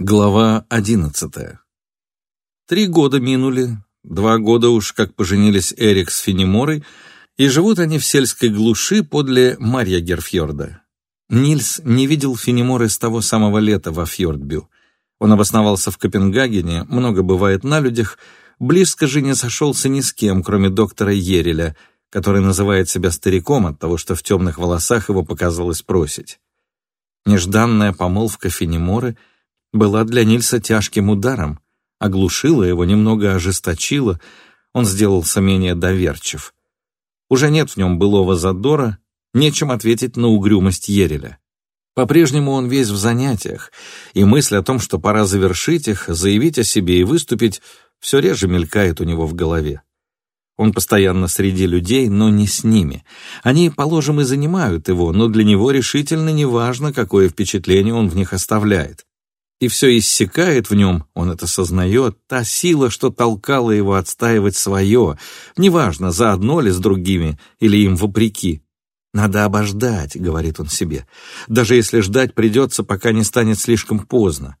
Глава одиннадцатая. Три года минули, два года уж как поженились Эрик с Фенеморой, и живут они в сельской глуши подле Марья Герфьорда. Нильс не видел Фенеморы с того самого лета во Фьордбю. Он обосновался в Копенгагене, много бывает на людях, близко же не сошелся ни с кем, кроме доктора Ереля, который называет себя стариком от того, что в темных волосах его показалось просить. Нежданная помолвка Фенеморы — была для Нильса тяжким ударом, оглушила его, немного ожесточила, он сделался менее доверчив. Уже нет в нем былого задора, нечем ответить на угрюмость Ереля. По-прежнему он весь в занятиях, и мысль о том, что пора завершить их, заявить о себе и выступить, все реже мелькает у него в голове. Он постоянно среди людей, но не с ними. Они, положим, и занимают его, но для него решительно не важно, какое впечатление он в них оставляет и все иссякает в нем, он это сознает, та сила, что толкала его отстаивать свое, неважно, заодно ли с другими или им вопреки. «Надо обождать», — говорит он себе, «даже если ждать придется, пока не станет слишком поздно.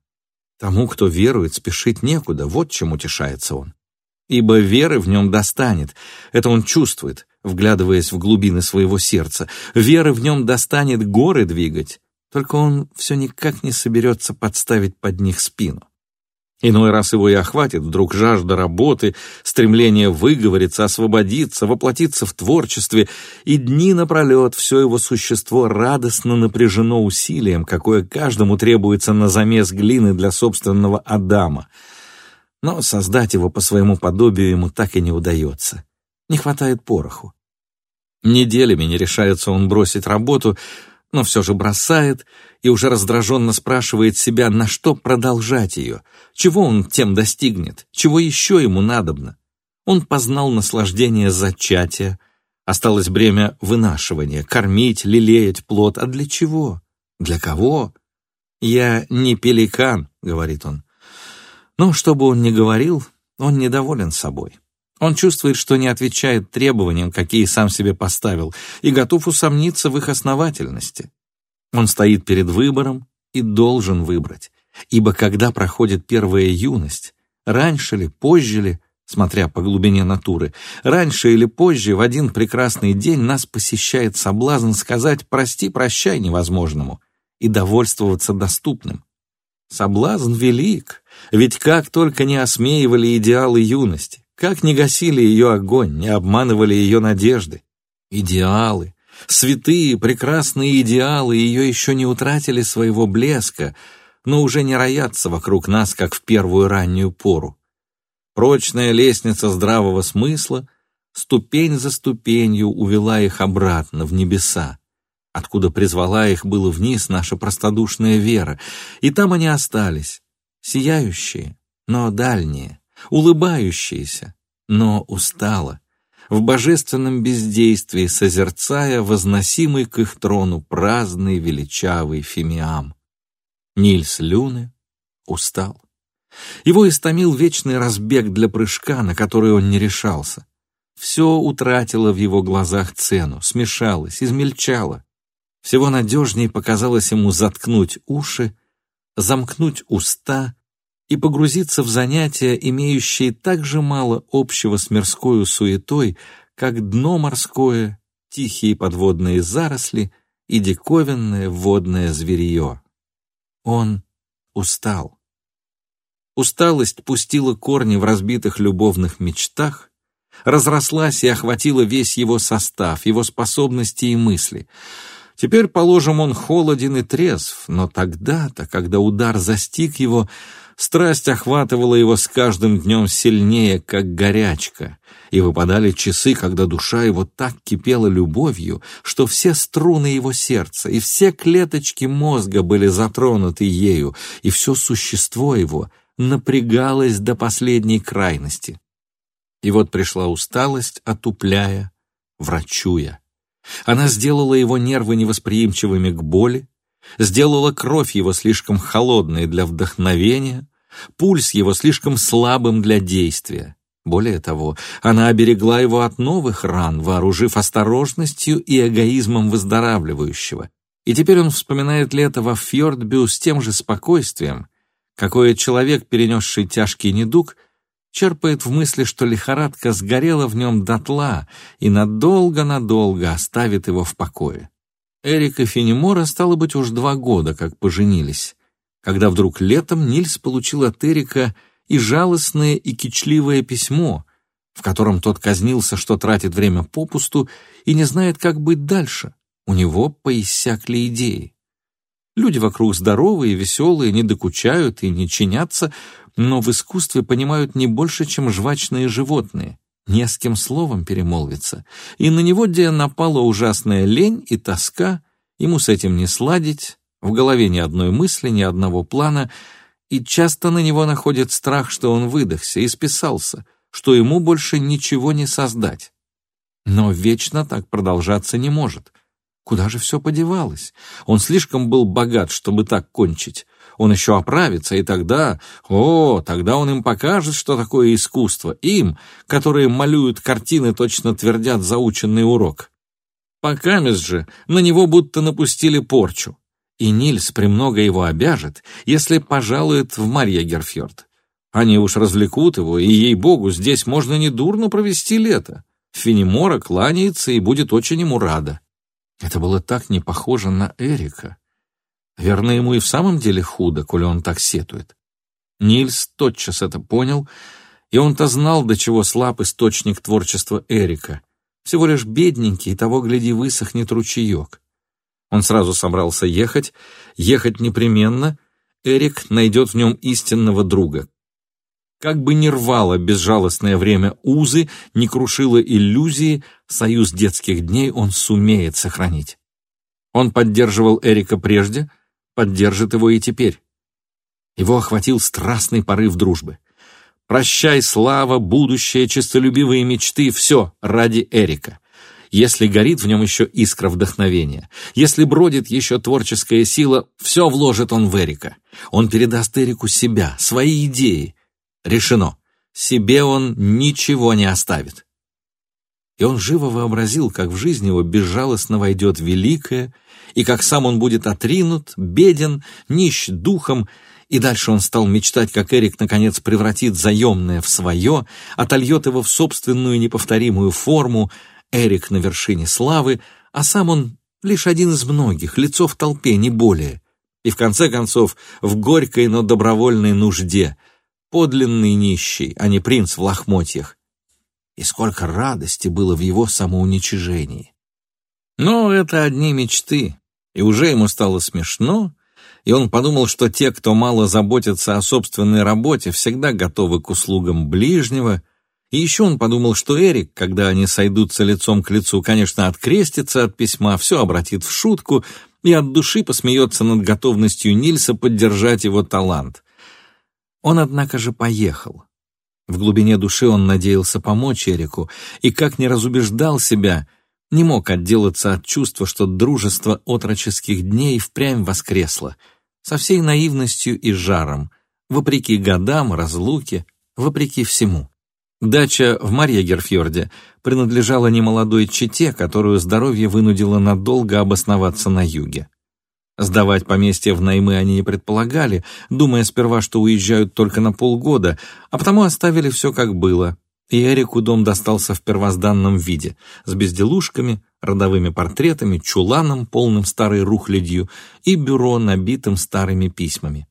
Тому, кто верует, спешить некуда, вот чем утешается он. Ибо веры в нем достанет, это он чувствует, вглядываясь в глубины своего сердца. Веры в нем достанет горы двигать, только он все никак не соберется подставить под них спину. Иной раз его и охватит вдруг жажда работы, стремление выговориться, освободиться, воплотиться в творчестве, и дни напролет все его существо радостно напряжено усилием, какое каждому требуется на замес глины для собственного Адама. Но создать его по своему подобию ему так и не удается. Не хватает пороху. Неделями не решается он бросить работу — но все же бросает и уже раздраженно спрашивает себя, на что продолжать ее, чего он тем достигнет, чего еще ему надобно. Он познал наслаждение зачатия, осталось бремя вынашивания, кормить, лелеять плод, а для чего? Для кого? «Я не пеликан», — говорит он. Но, что бы он ни говорил, он недоволен собой. Он чувствует, что не отвечает требованиям, какие сам себе поставил, и готов усомниться в их основательности. Он стоит перед выбором и должен выбрать, ибо когда проходит первая юность, раньше ли, позже ли, смотря по глубине натуры, раньше или позже в один прекрасный день нас посещает соблазн сказать «прости-прощай невозможному» и довольствоваться доступным. Соблазн велик, ведь как только не осмеивали идеалы юности, как не гасили ее огонь, не обманывали ее надежды. Идеалы, святые, прекрасные идеалы ее еще не утратили своего блеска, но уже не роятся вокруг нас, как в первую раннюю пору. Прочная лестница здравого смысла ступень за ступенью увела их обратно в небеса, откуда призвала их было вниз наша простодушная вера, и там они остались, сияющие, но дальние, улыбающиеся, но устало, в божественном бездействии созерцая возносимый к их трону праздный величавый фимиам. Нильс Люне устал. Его истомил вечный разбег для прыжка, на который он не решался. Все утратило в его глазах цену, смешалось, измельчало. Всего надежнее показалось ему заткнуть уши, замкнуть уста и погрузиться в занятия, имеющие так же мало общего с мирской суетой, как дно морское, тихие подводные заросли и диковинное водное зверье. Он устал. Усталость пустила корни в разбитых любовных мечтах, разрослась и охватила весь его состав, его способности и мысли. Теперь, положим, он холоден и трезв, но тогда-то, когда удар застиг его, Страсть охватывала его с каждым днем сильнее, как горячка, и выпадали часы, когда душа его так кипела любовью, что все струны его сердца и все клеточки мозга были затронуты ею, и все существо его напрягалось до последней крайности. И вот пришла усталость, отупляя, врачуя. Она сделала его нервы невосприимчивыми к боли, сделала кровь его слишком холодной для вдохновения, пульс его слишком слабым для действия. Более того, она оберегла его от новых ран, вооружив осторожностью и эгоизмом выздоравливающего. И теперь он вспоминает лето во Фьордбю с тем же спокойствием, какое человек, перенесший тяжкий недуг, черпает в мысли, что лихорадка сгорела в нем дотла и надолго-надолго оставит его в покое. Эрик и Фенемора, стало быть, уж два года как поженились, когда вдруг летом Нильс получил от Эрика и жалостное, и кичливое письмо, в котором тот казнился, что тратит время попусту и не знает, как быть дальше. У него поиссякли идеи. Люди вокруг здоровые, веселые, не докучают и не чинятся, но в искусстве понимают не больше, чем жвачные животные. Не с кем словом перемолвиться. И на него где напала ужасная лень и тоска, ему с этим не сладить, в голове ни одной мысли, ни одного плана, и часто на него находит страх, что он выдохся и списался, что ему больше ничего не создать. Но вечно так продолжаться не может — Куда же все подевалось? Он слишком был богат, чтобы так кончить. Он еще оправится, и тогда... О, тогда он им покажет, что такое искусство. Им, которые малюют картины, точно твердят заученный урок. Покамес же на него будто напустили порчу. И Нильс премного его обяжет, если пожалует в Марья Герфьорд. Они уж развлекут его, и, ей-богу, здесь можно недурно провести лето. Фенемора кланяется и будет очень ему рада. Это было так не похоже на Эрика. Верно, ему и в самом деле худо, коли он так сетует. Нильс тотчас это понял, и он-то знал, до чего слаб источник творчества Эрика. Всего лишь бедненький, и того, гляди, высохнет ручеек. Он сразу собрался ехать, ехать непременно. Эрик найдет в нем истинного друга, как бы ни рвало безжалостное время узы, не крушило иллюзии, союз детских дней он сумеет сохранить. Он поддерживал Эрика прежде, поддержит его и теперь. Его охватил страстный порыв дружбы. Прощай, слава, будущее, честолюбивые мечты — все ради Эрика. Если горит в нем еще искра вдохновения, если бродит еще творческая сила, все вложит он в Эрика. Он передаст Эрику себя, свои идеи, Решено. Себе он ничего не оставит. И он живо вообразил, как в жизнь его безжалостно войдет великое, и как сам он будет отринут, беден, нищ духом, и дальше он стал мечтать, как Эрик наконец превратит заемное в свое, отольет его в собственную неповторимую форму, Эрик на вершине славы, а сам он лишь один из многих, лицо в толпе, не более. И в конце концов, в горькой, но добровольной нужде — подлинный нищий, а не принц в лохмотьях. И сколько радости было в его самоуничижении. Но это одни мечты, и уже ему стало смешно, и он подумал, что те, кто мало заботится о собственной работе, всегда готовы к услугам ближнего, и еще он подумал, что Эрик, когда они сойдутся лицом к лицу, конечно, открестится от письма, все обратит в шутку и от души посмеется над готовностью Нильса поддержать его талант. Он, однако же, поехал. В глубине души он надеялся помочь Эрику, и, как не разубеждал себя, не мог отделаться от чувства, что дружество отроческих дней впрямь воскресло, со всей наивностью и жаром, вопреки годам, разлуке, вопреки всему. Дача в Марьягерфьорде принадлежала немолодой чете, которую здоровье вынудило надолго обосноваться на юге. Сдавать поместье в наймы они не предполагали, думая сперва, что уезжают только на полгода, а потому оставили все как было. И Эрику дом достался в первозданном виде, с безделушками, родовыми портретами, чуланом, полным старой рухлядью, и бюро, набитым старыми письмами.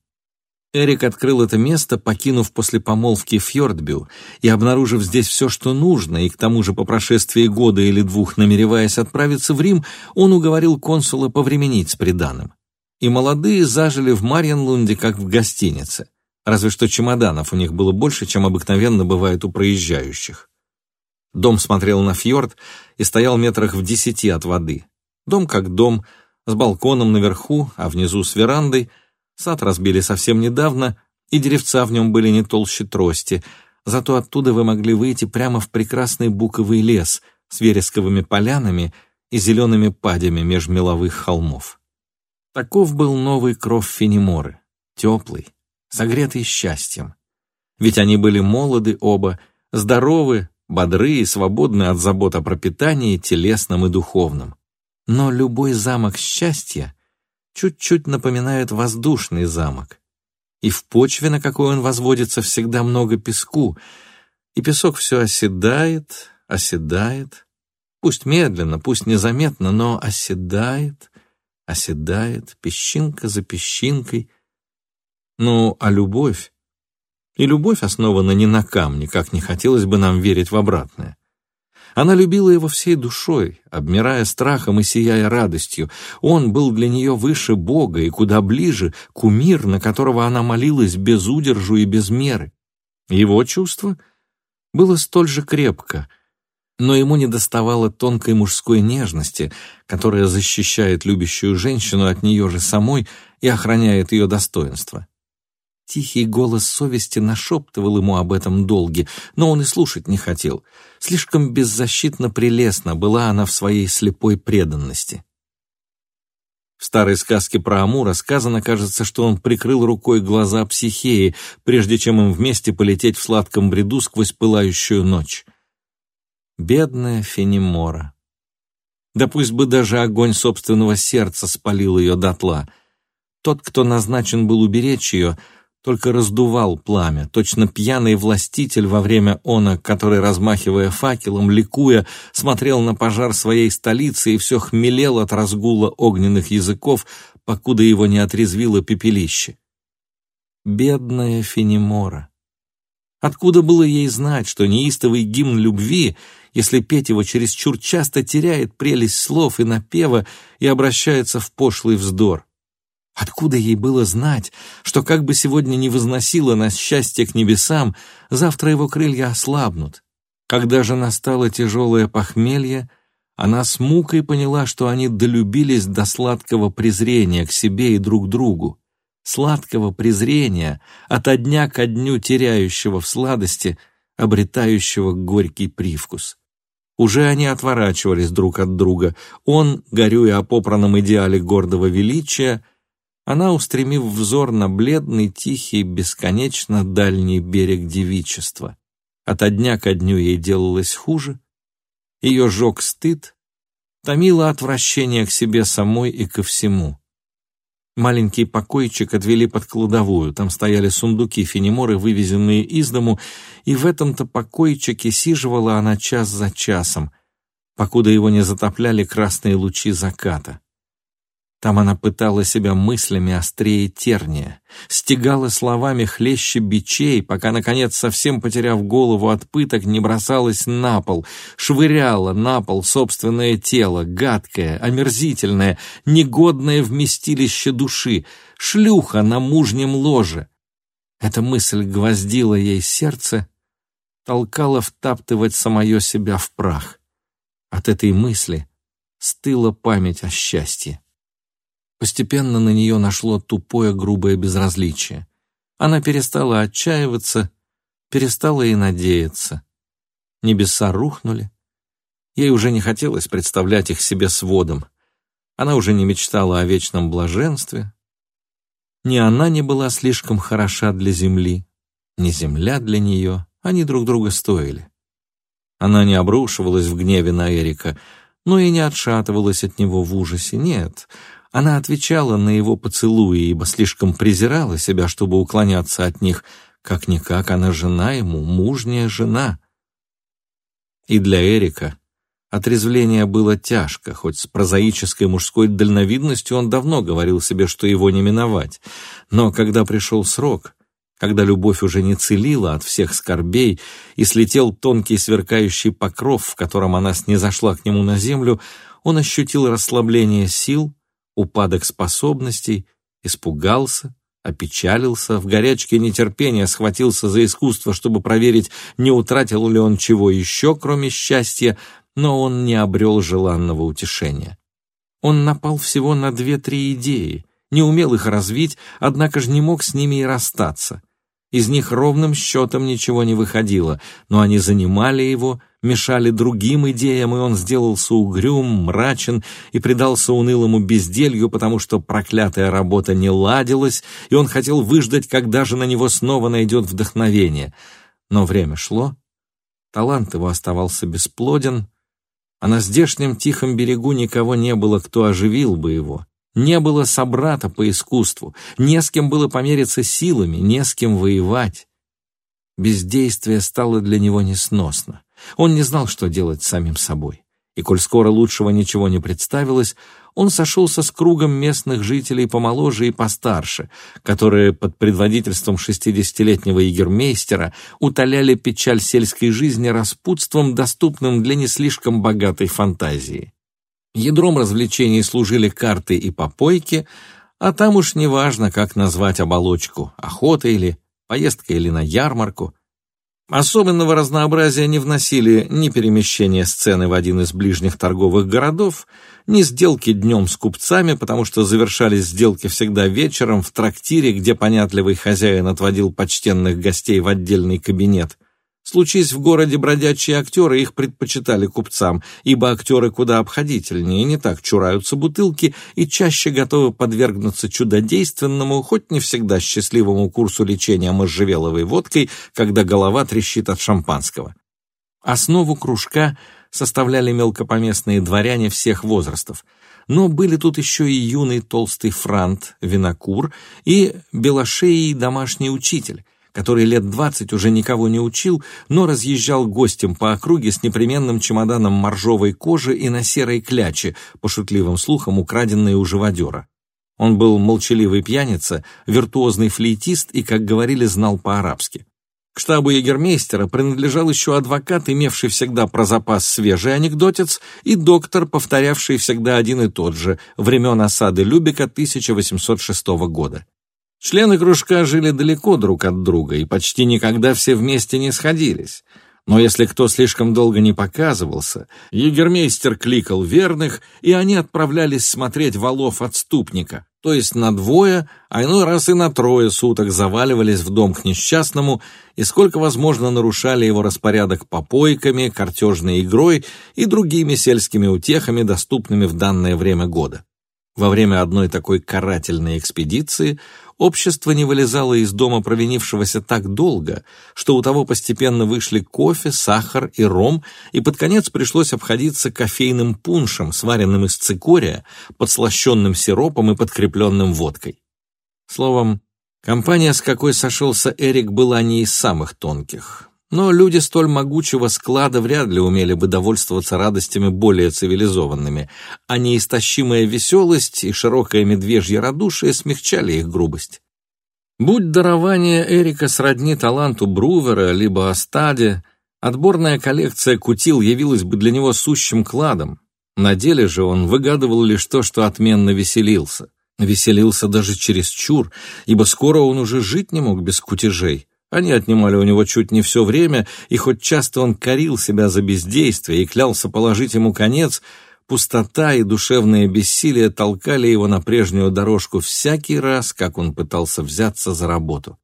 Эрик открыл это место, покинув после помолвки Фьордбю и обнаружив здесь все, что нужно, и к тому же по прошествии года или двух, намереваясь отправиться в Рим, он уговорил консула повременить с приданым. И молодые зажили в Марьенлунде, как в гостинице, разве что чемоданов у них было больше, чем обыкновенно бывает у проезжающих. Дом смотрел на фьорд и стоял метрах в десяти от воды. Дом как дом, с балконом наверху, а внизу с верандой — Сад разбили совсем недавно, и деревца в нем были не толще трости, зато оттуда вы могли выйти прямо в прекрасный буковый лес с вересковыми полянами и зелеными падями меж меловых холмов. Таков был новый кров Фенеморы, теплый, согретый счастьем. Ведь они были молоды оба, здоровы, бодры и свободны от забот о пропитании телесном и духовном. Но любой замок счастья чуть-чуть напоминает воздушный замок. и в почве, на какой он возводится, всегда много песку, и песок все оседает, оседает, пусть медленно, пусть незаметно, но оседает, оседает, песчинка за песчинкой. Ну, а любовь? И любовь основана не на камне, как не хотелось бы нам верить в обратное. Она любила его всей душой, обмирая страхом и сияя радостью. Он был для нее выше Бога и куда ближе, кумир, на которого она молилась без удержу и без меры. Его чувство было столь же крепко, но ему недоставало тонкой мужской нежности, которая защищает любящую женщину от нее же самой и охраняет ее достоинство. Тихий голос совести нашептывал ему об этом долге, но он и слушать не хотел. Слишком беззащитно прелестна была она в своей слепой преданности. В старой сказке про Амура сказано, кажется, что он прикрыл рукой глаза психеи, прежде чем им вместе полететь в сладком бреду сквозь пылающую ночь. Бедная Фенимора. Да пусть бы даже огонь собственного сердца спалил ее дотла. Тот, кто назначен был уберечь ее, только раздувал пламя, точно пьяный властитель во время она, который, размахивая факелом, ликуя, смотрел на пожар своей столицы и все хмелел от разгула огненных языков, покуда его не отрезвило пепелище. Бедная Фенемора! Откуда было ей знать, что неистовый гимн любви, если петь его чересчур часто, теряет прелесть слов и напева и обращается в пошлый вздор? Откуда ей было знать, что как бы сегодня не возносило нас счастье к небесам, завтра его крылья ослабнут? Когда же настало тяжелое похмелье, она с мукой поняла, что они долюбились до сладкого презрения к себе и друг другу, сладкого презрения, ото дня ко дню теряющего в сладости, обретающего горький привкус. Уже они отворачивались друг от друга, он, горюя о попранном идеале гордого величия, она, устремив взор на бледный, тихий, бесконечно дальний берег девичества. Ото дня ко дню ей делалось хуже, ее жег стыд, томило отвращение к себе самой и ко всему. Маленький покойчик отвели под кладовую, там стояли сундуки фенеморы, вывезенные из дому, и в этом-то покойчике сиживала она час за часом, покуда его не затопляли красные лучи заката. Там она пытала себя мыслями острее терния, стегала словами хлеще бичей, пока, наконец, совсем потеряв голову от пыток, не бросалась на пол, швыряла на пол собственное тело, гадкое, омерзительное, негодное вместилище души, шлюха на мужнем ложе. Эта мысль гвоздила ей сердце, толкала втаптывать самое себя в прах. От этой мысли стыла память о счастье. Постепенно на нее нашло тупое грубое безразличие. Она перестала отчаиваться, перестала и надеяться. Небеса рухнули. Ей уже не хотелось представлять их себе сводом. Она уже не мечтала о вечном блаженстве. Ни она не была слишком хороша для земли, ни земля для нее, они друг друга стоили. Она не обрушивалась в гневе на Эрика, но и не отшатывалась от него в ужасе. Нет, она отвечала на его поцелуи, ибо слишком презирала себя, чтобы уклоняться от них. Как-никак она жена ему, мужняя жена. И для Эрика отрезвление было тяжко, хоть с прозаической мужской дальновидностью он давно говорил себе, что его не миновать. Но когда пришел срок, когда любовь уже не целила от всех скорбей и слетел тонкий сверкающий покров, в котором она снизошла к нему на землю, он ощутил расслабление сил, упадок способностей, испугался, опечалился, в горячке нетерпения схватился за искусство, чтобы проверить, не утратил ли он чего еще, кроме счастья, но он не обрел желанного утешения. Он напал всего на две-три идеи, не умел их развить, однако же не мог с ними и расстаться. Из них ровным счетом ничего не выходило, но они занимали его, мешали другим идеям, и он сделался угрюм, мрачен и предался унылому безделью, потому что проклятая работа не ладилась, и он хотел выждать, когда же на него снова найдет вдохновение. Но время шло, талант его оставался бесплоден, а на здешнем тихом берегу никого не было, кто оживил бы его, Не было собрата по искусству, не с кем было помериться силами, не с кем воевать. Бездействие стало для него несносно. Он не знал, что делать с самим собой. И коль скоро лучшего ничего не представилось, он сошелся с кругом местных жителей помоложе и постарше, которые под предводительством шестидесятилетнего егермейстера утоляли печаль сельской жизни распутством, доступным для не слишком богатой фантазии. Ядром развлечений служили карты и попойки, а там уж неважно, как назвать оболочку — охота или поездка или на ярмарку. Особенного разнообразия не вносили ни перемещение сцены в один из ближних торговых городов, ни сделки днем с купцами, потому что завершались сделки всегда вечером в трактире, где понятливый хозяин отводил почтенных гостей в отдельный кабинет, Случись в городе бродячие актеры, их предпочитали купцам, ибо актеры куда обходительнее, не так чураются бутылки и чаще готовы подвергнуться чудодейственному, хоть не всегда счастливому курсу лечения можжевеловой водкой, когда голова трещит от шампанского. Основу кружка составляли мелкопоместные дворяне всех возрастов, но были тут еще и юный толстый франт, винокур и белошеий домашний учитель, который лет двадцать уже никого не учил, но разъезжал гостем по округе с непременным чемоданом моржовой кожи и на серой кляче, по шутливым слухам украденной у живодера. Он был молчаливый пьяница, виртуозный флейтист и, как говорили, знал по-арабски. К штабу егермейстера принадлежал еще адвокат, имевший всегда про запас свежий анекдотец, и доктор, повторявший всегда один и тот же, времен осады Любека 1806 года. Члены кружка жили далеко друг от друга и почти никогда все вместе не сходились. Но если кто слишком долго не показывался, егермейстер кликал верных, и они отправлялись смотреть валов отступника, то есть на двое, а иной раз и на трое суток заваливались в дом к несчастному и сколько возможно нарушали его распорядок попойками, картежной игрой и другими сельскими утехами, доступными в данное время года. Во время одной такой карательной экспедиции общество не вылезало из дома провинившегося так долго, что у того постепенно вышли кофе, сахар и ром, и под конец пришлось обходиться кофейным пуншем, сваренным из цикория, подслащенным сиропом и подкрепленным водкой. Словом, компания, с какой сошелся Эрик, была не из самых тонких. Но люди столь могучего склада вряд ли умели бы довольствоваться радостями более цивилизованными, а неистощимая веселость и широкое медвежье радушие смягчали их грубость. Будь дарование Эрика сродни таланту Брувера либо Астаде, отборная коллекция кутил явилась бы для него сущим кладом. На деле же он выгадывал лишь то, что отменно веселился. Веселился даже чересчур, ибо скоро он уже жить не мог без кутежей. Они отнимали у него чуть не все время, и хоть часто он корил себя за бездействие и клялся положить ему конец, пустота и душевное бессилие толкали его на прежнюю дорожку всякий раз, как он пытался взяться за работу.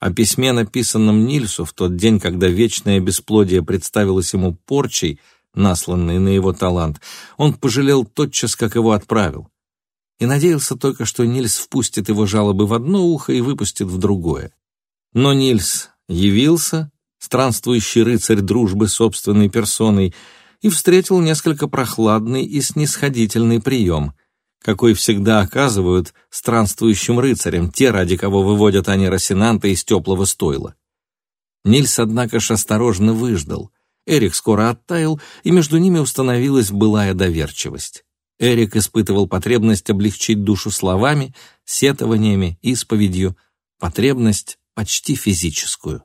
О письме, написанном Нильсу в тот день, когда вечное бесплодие представилось ему порчей, насланной на его талант, он пожалел тотчас, как его отправил. И надеялся только, что Нильс впустит его жалобы в одно ухо и выпустит в другое. Но Нильс явился, странствующий рыцарь дружбы собственной персоной, и встретил несколько прохладный и снисходительный прием, какой всегда оказывают странствующим рыцарям, те, ради кого выводят они Росинанта из теплого стойла. Нильс, однако ж, осторожно выждал. Эрик скоро оттаял, и между ними установилась былая доверчивость. Эрик испытывал потребность облегчить душу словами, сетованиями, исповедью, потребность почти физическую.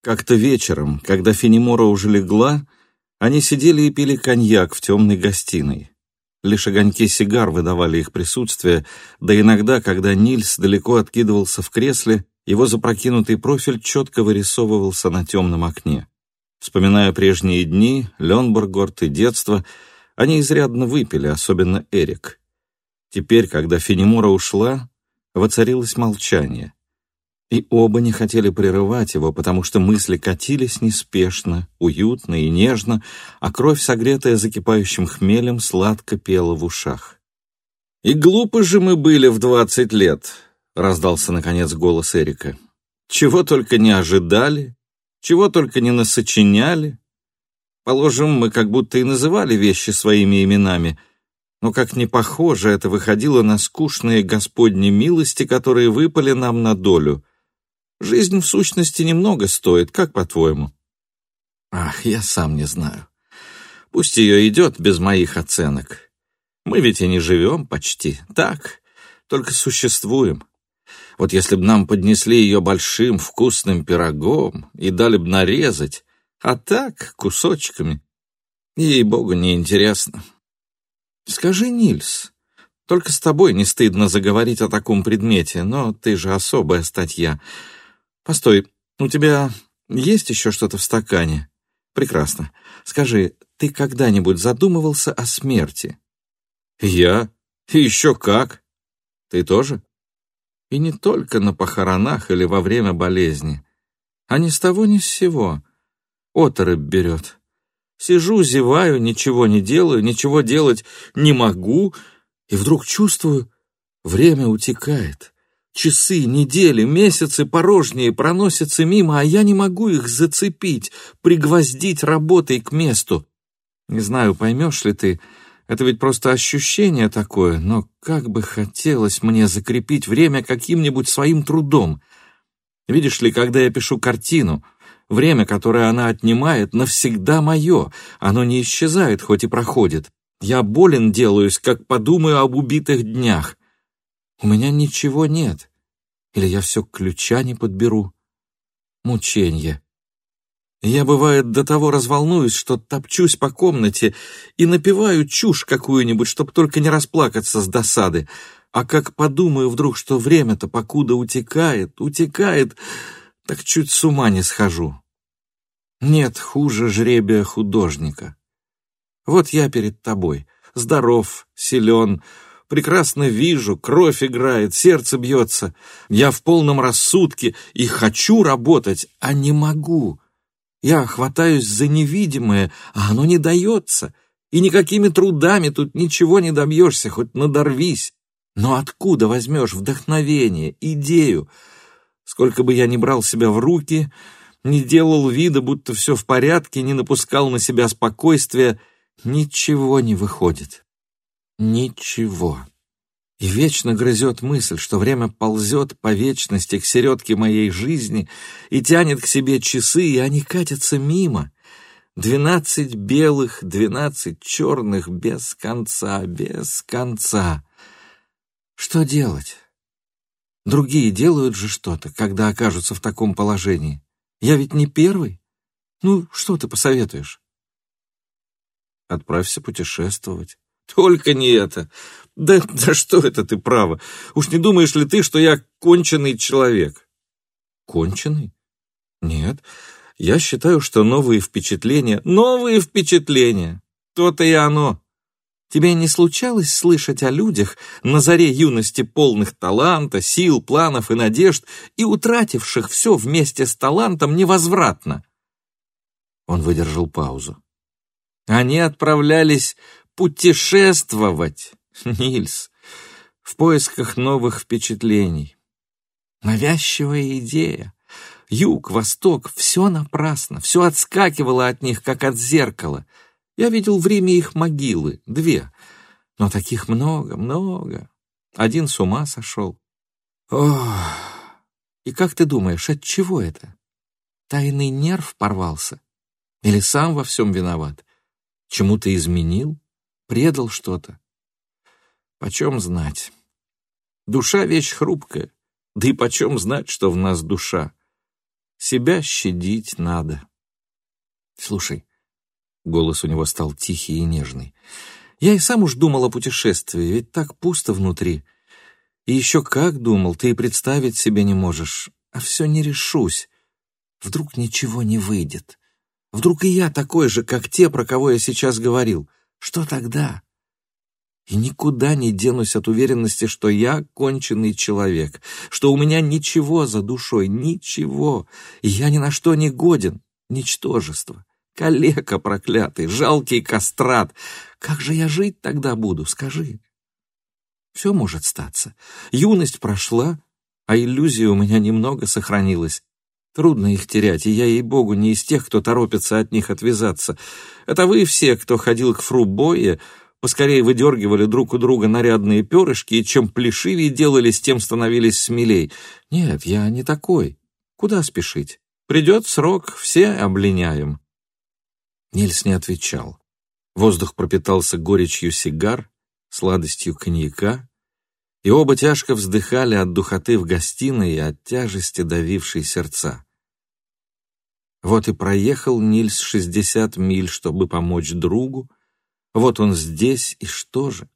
Как-то вечером, когда Фенемора уже легла, они сидели и пили коньяк в темной гостиной. Лишь огоньки сигар выдавали их присутствие, да иногда, когда Нильс далеко откидывался в кресле, его запрокинутый профиль четко вырисовывался на темном окне. Вспоминая прежние дни, Ленборгорт и детство, они изрядно выпили, особенно Эрик. Теперь, когда Фенемора ушла, воцарилось молчание. И оба не хотели прерывать его, потому что мысли катились неспешно, уютно и нежно, а кровь, согретая закипающим хмелем, сладко пела в ушах. «И глупы же мы были в двадцать лет», — раздался, наконец, голос Эрика. «Чего только не ожидали, чего только не насочиняли. Положим, мы как будто и называли вещи своими именами, но как не похоже это выходило на скучные господни милости, которые выпали нам на долю. Жизнь в сущности немного стоит, как по-твоему? Ах, я сам не знаю. Пусть ее идет без моих оценок. Мы ведь и не живем почти, так, только существуем. Вот если бы нам поднесли ее большим вкусным пирогом и дали бы нарезать, а так, кусочками, ей-богу, неинтересно. Скажи, Нильс, только с тобой не стыдно заговорить о таком предмете, но ты же особая статья. Постой, у тебя есть еще что-то в стакане? Прекрасно. Скажи, ты когда-нибудь задумывался о смерти? Я? Еще как. Ты тоже? И не только на похоронах или во время болезни. А ни с того ни с сего. Оторопь берет. Сижу, зеваю, ничего не делаю, ничего делать не могу, и вдруг чувствую, время утекает. Часы, недели, месяцы порожние проносятся мимо, а я не могу их зацепить, пригвоздить работой к месту. Не знаю, поймешь ли ты, это ведь просто ощущение такое, но как бы хотелось мне закрепить время каким-нибудь своим трудом. Видишь ли, когда я пишу картину, время, которое она отнимает, навсегда мое, оно не исчезает, хоть и проходит. Я болен делаюсь, как подумаю об убитых днях. У меня ничего нет. Или я все ключа не подберу. Мученье. Я, бывает, до того разволнуюсь, что топчусь по комнате и напиваю чушь какую-нибудь, чтоб только не расплакаться с досады. А как подумаю вдруг, что время-то покуда утекает, утекает, так чуть с ума не схожу. Нет хуже жребия художника. Вот я перед тобой, здоров, силен, прекрасно вижу, кровь играет, сердце бьется. Я в полном рассудке и хочу работать, а не могу. Я хватаюсь за невидимое, а оно не дается. И никакими трудами тут ничего не добьешься, хоть надорвись. Но откуда возьмешь вдохновение, идею? Сколько бы я ни брал себя в руки, не делал вида, будто все в порядке, не напускал на себя спокойствия, ничего не выходит. Ничего. И вечно грызет мысль, что время ползет по вечности к середке моей жизни и тянет к себе часы, и они катятся мимо. Двенадцать белых, двенадцать черных, без конца, без конца. Что делать? Другие делают же что-то, когда окажутся в таком положении. Я ведь не первый. Ну, что ты посоветуешь? Отправься путешествовать. Только не это. Да, да что это ты право? Уж не думаешь ли ты, что я конченый человек? Конченый? Нет. Я считаю, что новые впечатления... Новые впечатления! То-то и оно. Тебе не случалось слышать о людях на заре юности полных таланта, сил, планов и надежд и утративших все вместе с талантом невозвратно? Он выдержал паузу. Они отправлялись путешествовать, Нильс, в поисках новых впечатлений. Навязчивая идея. Юг, восток, все напрасно, все отскакивало от них, как от зеркала. Я видел в Риме их могилы, две, но таких много, много. Один с ума сошел. Ох! И как ты думаешь, от чего это? Тайный нерв порвался? Или сам во всем виноват? Чему-то изменил? Предал что-то? Почем знать? Душа — вещь хрупкая, да и почем знать, что в нас душа? Себя щадить надо. Слушай, голос у него стал тихий и нежный. Я и сам уж думал о путешествии, ведь так пусто внутри. И еще как думал, ты и представить себе не можешь. А все не решусь. Вдруг ничего не выйдет. Вдруг и я такой же, как те, про кого я сейчас говорил. Что тогда? И никуда не денусь от уверенности, что я конченый человек, что у меня ничего за душой, ничего, и я ни на что не годен, ничтожество, калека проклятый, жалкий кастрат. Как же я жить тогда буду, скажи? Все может статься. Юность прошла, а иллюзии у меня немного сохранилось. Трудно их терять, и я, ей-богу, не из тех, кто торопится от них отвязаться. Это вы все, кто ходил к фру Бойе, поскорее выдергивали друг у друга нарядные перышки, и чем плешивее делались, тем становились смелей. Нет, я не такой. Куда спешить? Придет срок, все облиняем. Нильс не отвечал. Воздух пропитался горечью сигар, сладостью коньяка, и оба тяжко вздыхали от духоты в гостиной и от тяжести давившей сердца. Вот и проехал Нильс шестьдесят миль, чтобы помочь другу. Вот он здесь, и что же?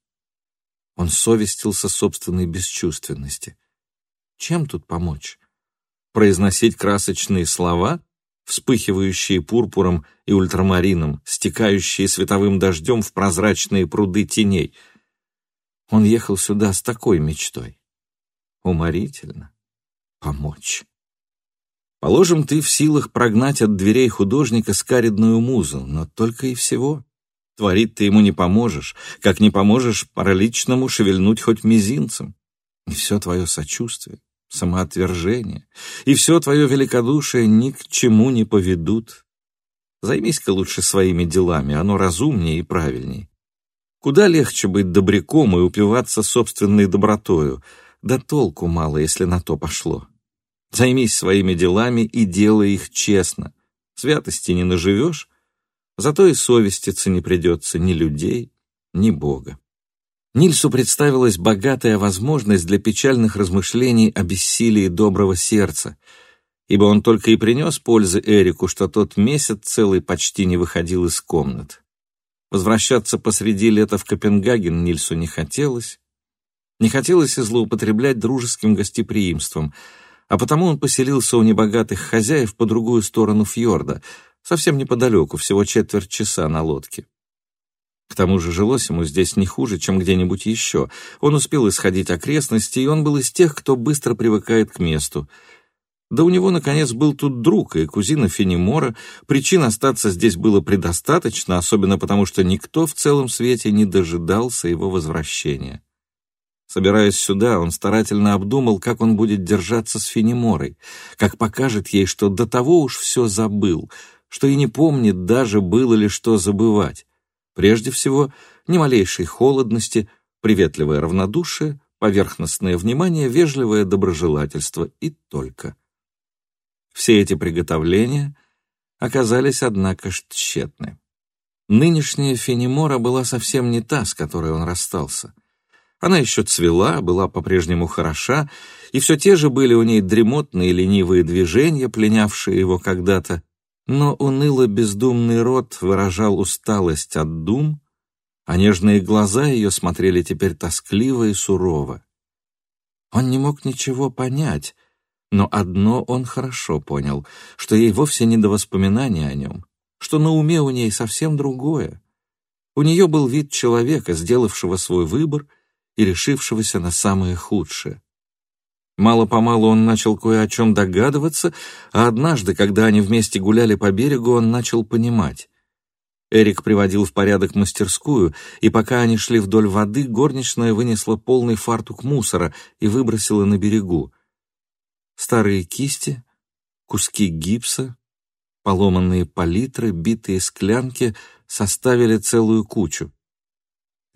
Он совестился собственной бесчувственности. Чем тут помочь? Произносить красочные слова, вспыхивающие пурпуром и ультрамарином, стекающие световым дождем в прозрачные пруды теней. Он ехал сюда с такой мечтой. Уморительно. Помочь. Положим, ты в силах прогнать от дверей художника скаридную музу, но только и всего. Творить ты ему не поможешь, как не поможешь параличному шевельнуть хоть мизинцем. И все твое сочувствие, самоотвержение, и все твое великодушие ни к чему не поведут. Займись-ка лучше своими делами, оно разумнее и правильней. Куда легче быть добряком и упиваться собственной добротою, да толку мало, если на то пошло. Займись своими делами и делай их честно. Святости не наживешь, зато и совеститься не придется ни людей, ни Бога. Нильсу представилась богатая возможность для печальных размышлений о бессилии доброго сердца, ибо он только и принес пользы Эрику, что тот месяц целый почти не выходил из комнат. Возвращаться посреди лета в Копенгаген Нильсу не хотелось. Не хотелось и злоупотреблять дружеским гостеприимством — а потому он поселился у небогатых хозяев по другую сторону фьорда, совсем неподалеку, всего четверть часа на лодке. К тому же жилось ему здесь не хуже, чем где-нибудь еще. Он успел исходить окрестности, и он был из тех, кто быстро привыкает к месту. Да у него, наконец, был тут друг и кузина Фенемора. Причин остаться здесь было предостаточно, особенно потому, что никто в целом свете не дожидался его возвращения. Собираясь сюда, он старательно обдумал, как он будет держаться с Фенеморой, как покажет ей, что до того уж все забыл, что и не помнит даже, было ли что забывать. Прежде всего, ни малейшей холодности, приветливое равнодушие, поверхностное внимание, вежливое доброжелательство и только. Все эти приготовления оказались, однако, тщетны. Нынешняя Фенемора была совсем не та, с которой он расстался — она еще цвела, была по-прежнему хороша, и все те же были у ней дремотные ленивые движения, пленявшие его когда-то, но уныло-бездумный рот выражал усталость от дум, а нежные глаза ее смотрели теперь тоскливо и сурово. Он не мог ничего понять, но одно он хорошо понял, что ей вовсе не до воспоминания о нем, что на уме у ней совсем другое. У нее был вид человека, сделавшего свой выбор — и решившегося на самое худшее. Мало-помалу он начал кое о чем догадываться, а однажды, когда они вместе гуляли по берегу, он начал понимать. Эрик приводил в порядок мастерскую, и пока они шли вдоль воды, горничная вынесла полный фартук мусора и выбросила на берегу. Старые кисти, куски гипса, поломанные палитры, битые склянки составили целую кучу.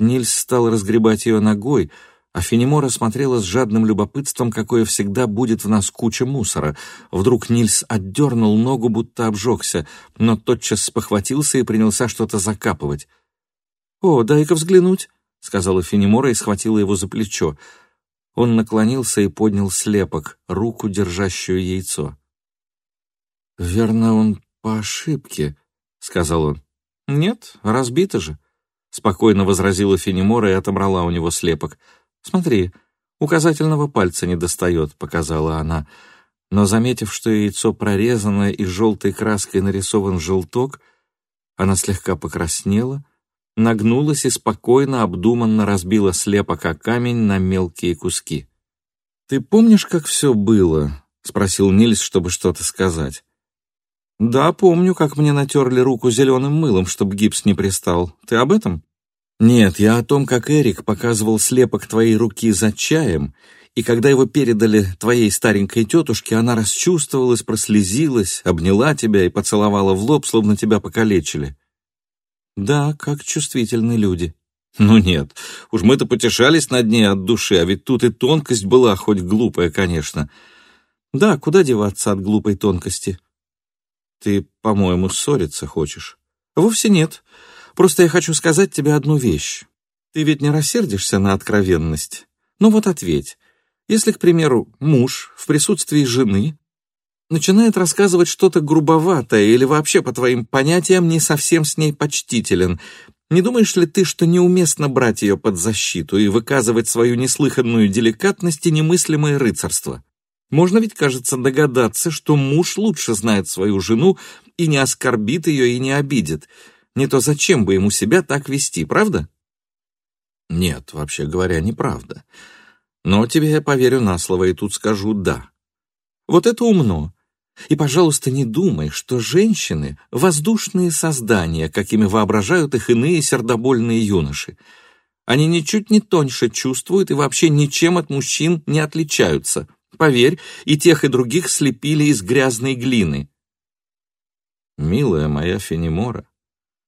Нильс стал разгребать ее ногой, а Фенемора смотрела с жадным любопытством, какое всегда будет в нас куча мусора. Вдруг Нильс отдернул ногу, будто обжегся, но тотчас спохватился и принялся что-то закапывать. «О, дай-ка взглянуть», — сказала Фенемора и схватила его за плечо. Он наклонился и поднял слепок, руку, держащую яйцо. «Верно, он по ошибке», — сказал он. «Нет, разбито же», Спокойно возразила Фенемора и отобрала у него слепок. «Смотри, указательного пальца не достает», — показала она. Но, заметив, что яйцо прорезано и желтой краской нарисован желток, она слегка покраснела, нагнулась и спокойно, обдуманно разбила слепок о камень на мелкие куски. «Ты помнишь, как все было?» — спросил Нильс, чтобы что-то сказать. «Да, помню, как мне натерли руку зеленым мылом, чтобы гипс не пристал. Ты об этом?» «Нет, я о том, как Эрик показывал слепок твоей руки за чаем, и когда его передали твоей старенькой тетушке, она расчувствовалась, прослезилась, обняла тебя и поцеловала в лоб, словно тебя покалечили». «Да, как чувствительны люди», Ну нет, уж мы-то потешались над ней от души, а ведь тут и тонкость была, хоть глупая, конечно. Да, куда деваться от глупой тонкости? Ты, по-моему, ссориться хочешь? Вовсе нет. Просто я хочу сказать тебе одну вещь. Ты ведь не рассердишься на откровенность? Ну вот ответь. Если, к примеру, муж в присутствии жены начинает рассказывать что-то грубоватое или вообще, по твоим понятиям, не совсем с ней почтителен, не думаешь ли ты, что неуместно брать ее под защиту и выказывать свою неслыханную деликатность и немыслимое рыцарство? Можно ведь, кажется, догадаться, что муж лучше знает свою жену и не оскорбит ее и не обидит. Не то зачем бы ему себя так вести, правда? Нет, вообще говоря, неправда. Но тебе я поверю на слово и тут скажу «да». Вот это умно. И, пожалуйста, не думай, что женщины — воздушные создания, какими воображают их иные сердобольные юноши. Они ничуть не тоньше чувствуют и вообще ничем от мужчин не отличаются. Поверь, и тех, и других слепили из грязной глины. Милая моя Фенемора,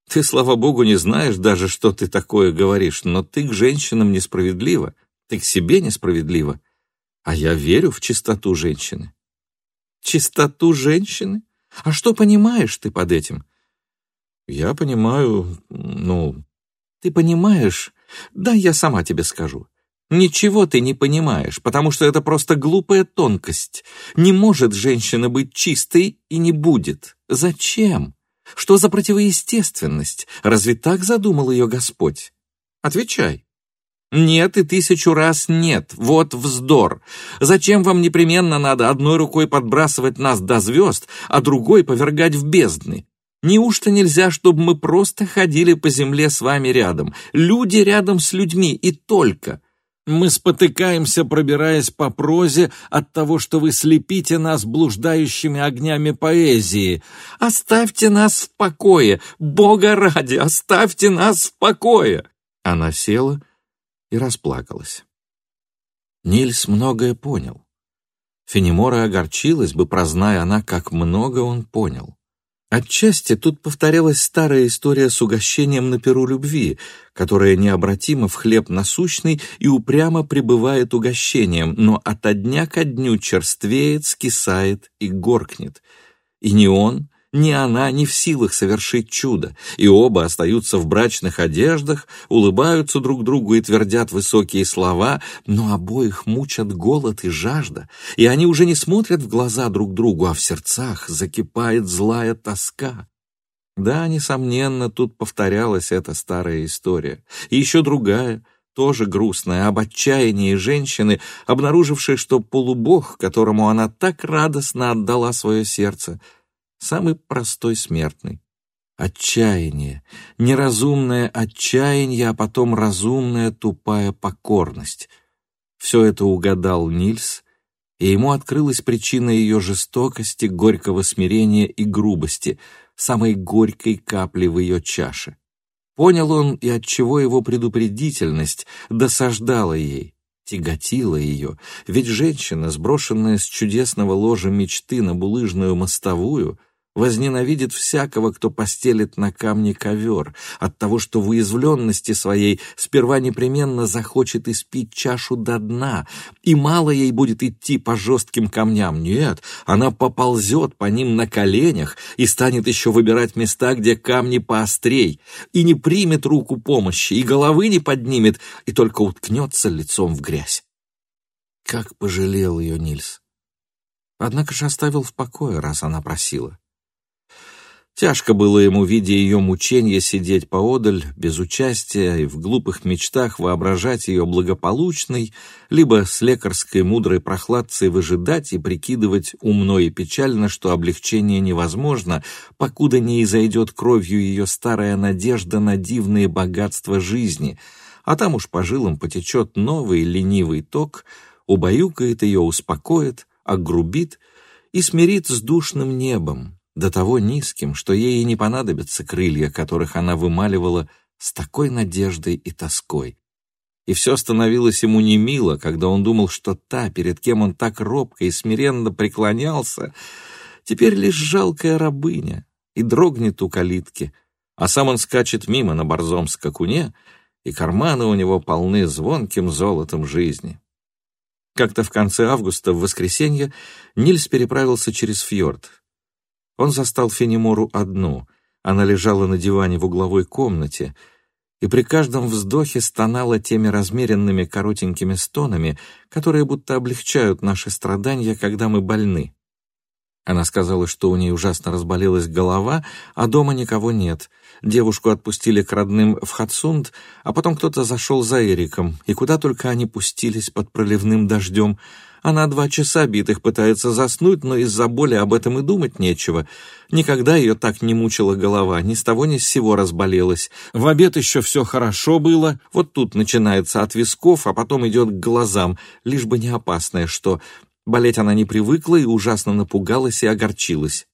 ты, слава богу, не знаешь даже, что ты такое говоришь, но ты к женщинам несправедлива, ты к себе несправедлива, а я верю в чистоту женщины. Чистоту женщины? А что понимаешь ты под этим? Я понимаю, ну... Ты понимаешь? Да, я сама тебе скажу. Ничего ты не понимаешь, потому что это просто глупая тонкость. Не может женщина быть чистой и не будет. Зачем? Что за противоестественность? Разве так задумал ее Господь? Отвечай. Нет и тысячу раз нет. Вот вздор. Зачем вам непременно надо одной рукой подбрасывать нас до звезд, а другой повергать в бездны? Неужто нельзя, чтобы мы просто ходили по земле с вами рядом? Люди рядом с людьми и только. Мы спотыкаемся, пробираясь по прозе от того, что вы слепите нас блуждающими огнями поэзии. Оставьте нас в покое! Бога ради, оставьте нас в покое!» Она села и расплакалась. Нильс многое понял. Фенемора огорчилась бы, прозная она, как много он понял. Отчасти тут повторялась старая история с угощением на перу любви, которая необратимо в хлеб насущный и упрямо пребывает угощением, но ото дня ко дню черствеет, скисает и горкнет. И ни он, ни она не в силах совершить чудо, и оба остаются в брачных одеждах, улыбаются друг другу и твердят высокие слова, но обоих мучат голод и жажда, и они уже не смотрят в глаза друг другу, а в сердцах закипает злая тоска. Да, несомненно, тут повторялась эта старая история. И еще другая, тоже грустная, об отчаянии женщины, обнаружившей, что полубог, которому она так радостно отдала свое сердце, самый простой смертный. Отчаяние, неразумное отчаяние, а потом разумная тупая покорность. Все это угадал Нильс, и ему открылась причина ее жестокости, горького смирения и грубости, самой горькой капли в ее чаше. Понял он и отчего его предупредительность досаждала ей, тяготила ее, ведь женщина, сброшенная с чудесного ложа мечты на булыжную мостовую — возненавидит всякого, кто постелит на камне ковер, от того, что в уязвленности своей сперва непременно захочет испить чашу до дна, и мало ей будет идти по жестким камням. Нет, она поползет по ним на коленях и станет еще выбирать места, где камни поострей, и не примет руку помощи, и головы не поднимет, и только уткнется лицом в грязь. Как пожалел ее Нильс. Однако же оставил в покое, раз она просила. Тяжко было ему, видя ее мучения, сидеть поодаль, без участия и в глупых мечтах воображать ее благополучной, либо с лекарской мудрой прохладцей выжидать и прикидывать умно и печально, что облегчение невозможно, покуда не изойдет кровью ее старая надежда на дивные богатства жизни, а там уж по жилам потечет новый ленивый ток, убаюкает ее, успокоит, огрубит и смирит с душным небом, до того низким, что ей и не понадобятся крылья, которых она вымаливала с такой надеждой и тоской. И все становилось ему немило, когда он думал, что та, перед кем он так робко и смиренно преклонялся, теперь лишь жалкая рабыня и дрогнет у калитки, а сам он скачет мимо на борзом скакуне и карманы у него полны звонким золотом жизни. Как-то в конце августа, в воскресенье, Нильс переправился через фьорд. Он застал Фенемору одну. Она лежала на диване в угловой комнате — и при каждом вздохе стонала теми размеренными коротенькими стонами, которые будто облегчают наши страдания, когда мы больны. Она сказала, что у ней ужасно разболелась голова, а дома никого нет. Девушку отпустили к родным в Хатсунд, а потом кто-то зашел за Эриком, и куда только они пустились под проливным дождем — она два часа битых пытается заснуть, но из-за боли об этом и думать нечего. Никогда ее так не мучила голова, ни с того ни с сего разболелась. В обед еще все хорошо было, вот тут начинается от висков, а потом идет к глазам, лишь бы не опасное что. Болеть она не привыкла и ужасно напугалась и огорчилась.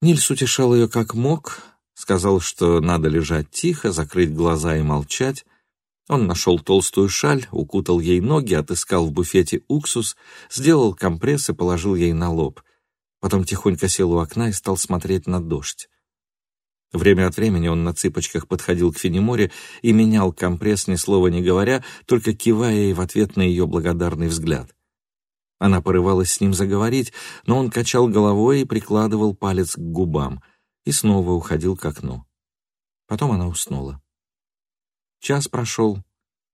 Нильс утешал ее как мог, сказал, что надо лежать тихо, закрыть глаза и молчать. Он нашел толстую шаль, укутал ей ноги, отыскал в буфете уксус, сделал компресс и положил ей на лоб. Потом тихонько сел у окна и стал смотреть на дождь. Время от времени он на цыпочках подходил к Фенеморе и менял компресс, ни слова не говоря, только кивая ей в ответ на ее благодарный взгляд. Она порывалась с ним заговорить, но он качал головой и прикладывал палец к губам и снова уходил к окну. Потом она уснула. Час прошел,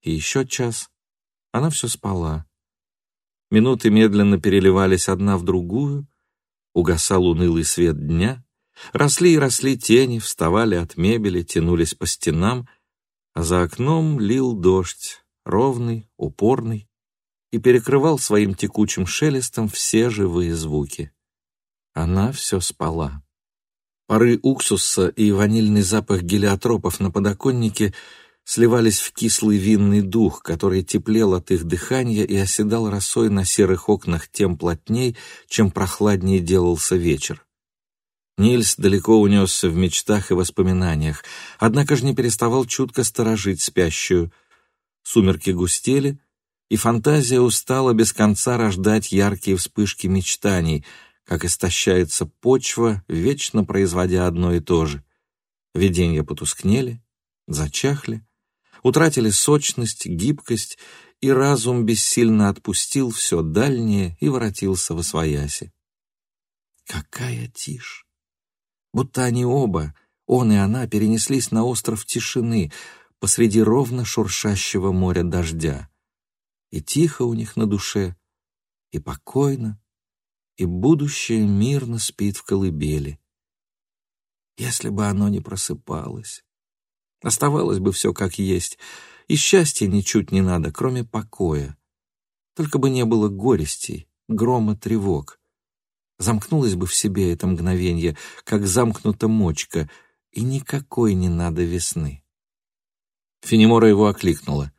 и еще час. Она все спала. Минуты медленно переливались одна в другую, угасал унылый свет дня, росли и росли тени, вставали от мебели, тянулись по стенам, а за окном лил дождь, ровный, упорный, и перекрывал своим текучим шелестом все живые звуки. Она все спала. Пары уксуса и ванильный запах гелиотропов на подоконнике — сливались в кислый винный дух, который теплел от их дыхания и оседал росой на серых окнах тем плотней, чем прохладнее делался вечер. Нильс далеко унесся в мечтах и воспоминаниях, однако же не переставал чутко сторожить спящую. Сумерки густели, и фантазия устала без конца рождать яркие вспышки мечтаний, как истощается почва, вечно производя одно и то же. Видения потускнели, зачахли, утратили сочность, гибкость, и разум бессильно отпустил все дальнее и воротился во свояси. Какая тишь! Будто они оба, он и она, перенеслись на остров тишины посреди ровно шуршащего моря дождя. И тихо у них на душе, и покойно, и будущее мирно спит в колыбели. Если бы оно не просыпалось. Оставалось бы все как есть, и счастья ничуть не надо, кроме покоя. Только бы не было горестей, грома тревог. Замкнулась бы в себе это мгновенье, как замкнута мочка, и никакой не надо весны. Фенемора его окликнула.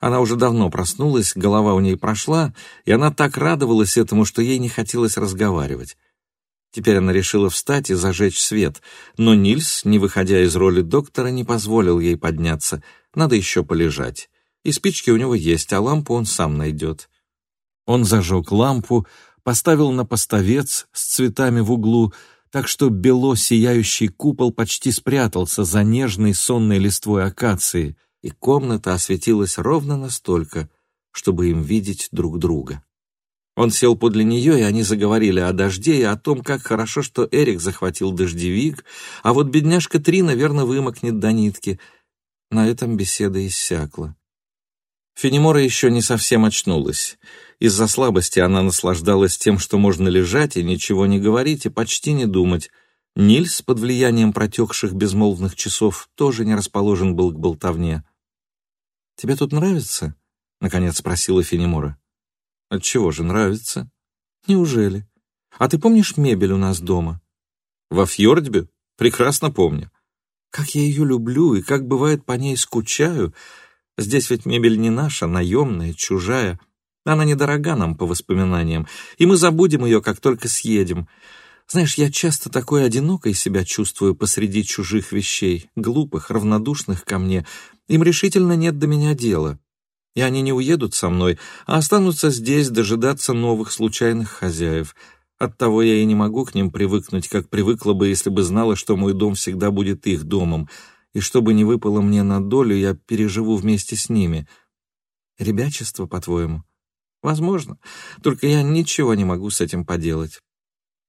Она уже давно проснулась, голова у ней прошла, и она так радовалась этому, что ей не хотелось разговаривать. Теперь она решила встать и зажечь свет, но Нильс, не выходя из роли доктора, не позволил ей подняться. Надо еще полежать. И спички у него есть, а лампу он сам найдет. Он зажег лампу, поставил на поставец с цветами в углу, так что бело сияющий купол почти спрятался за нежной сонной листвой акации, и комната осветилась ровно настолько, чтобы им видеть друг друга. Он сел подле нее, и они заговорили о дожде и о том, как хорошо, что Эрик захватил дождевик, а вот бедняжка Три, наверное, вымокнет до нитки. На этом беседа иссякла. Фенемора еще не совсем очнулась. Из-за слабости она наслаждалась тем, что можно лежать и ничего не говорить, и почти не думать. Нильс, под влиянием протекших безмолвных часов, тоже не расположен был к болтовне. «Тебе тут нравится?» — наконец спросила Фенемора. Отчего же нравится? Неужели? А ты помнишь мебель у нас дома? Во Фьордбе? Прекрасно помню. Как я ее люблю и как бывает по ней скучаю. Здесь ведь мебель не наша, наемная, чужая. Она недорога нам по воспоминаниям, и мы забудем ее, как только съедем. Знаешь, я часто такой одинокой себя чувствую посреди чужих вещей, глупых, равнодушных ко мне. Им решительно нет до меня дела и они не уедут со мной, а останутся здесь дожидаться новых случайных хозяев. Оттого я и не могу к ним привыкнуть, как привыкла бы, если бы знала, что мой дом всегда будет их домом. и что бы ни выпало мне на долю, я переживу вместе с ними. Ребячество, по-твоему? Возможно, только я ничего не могу с этим поделать.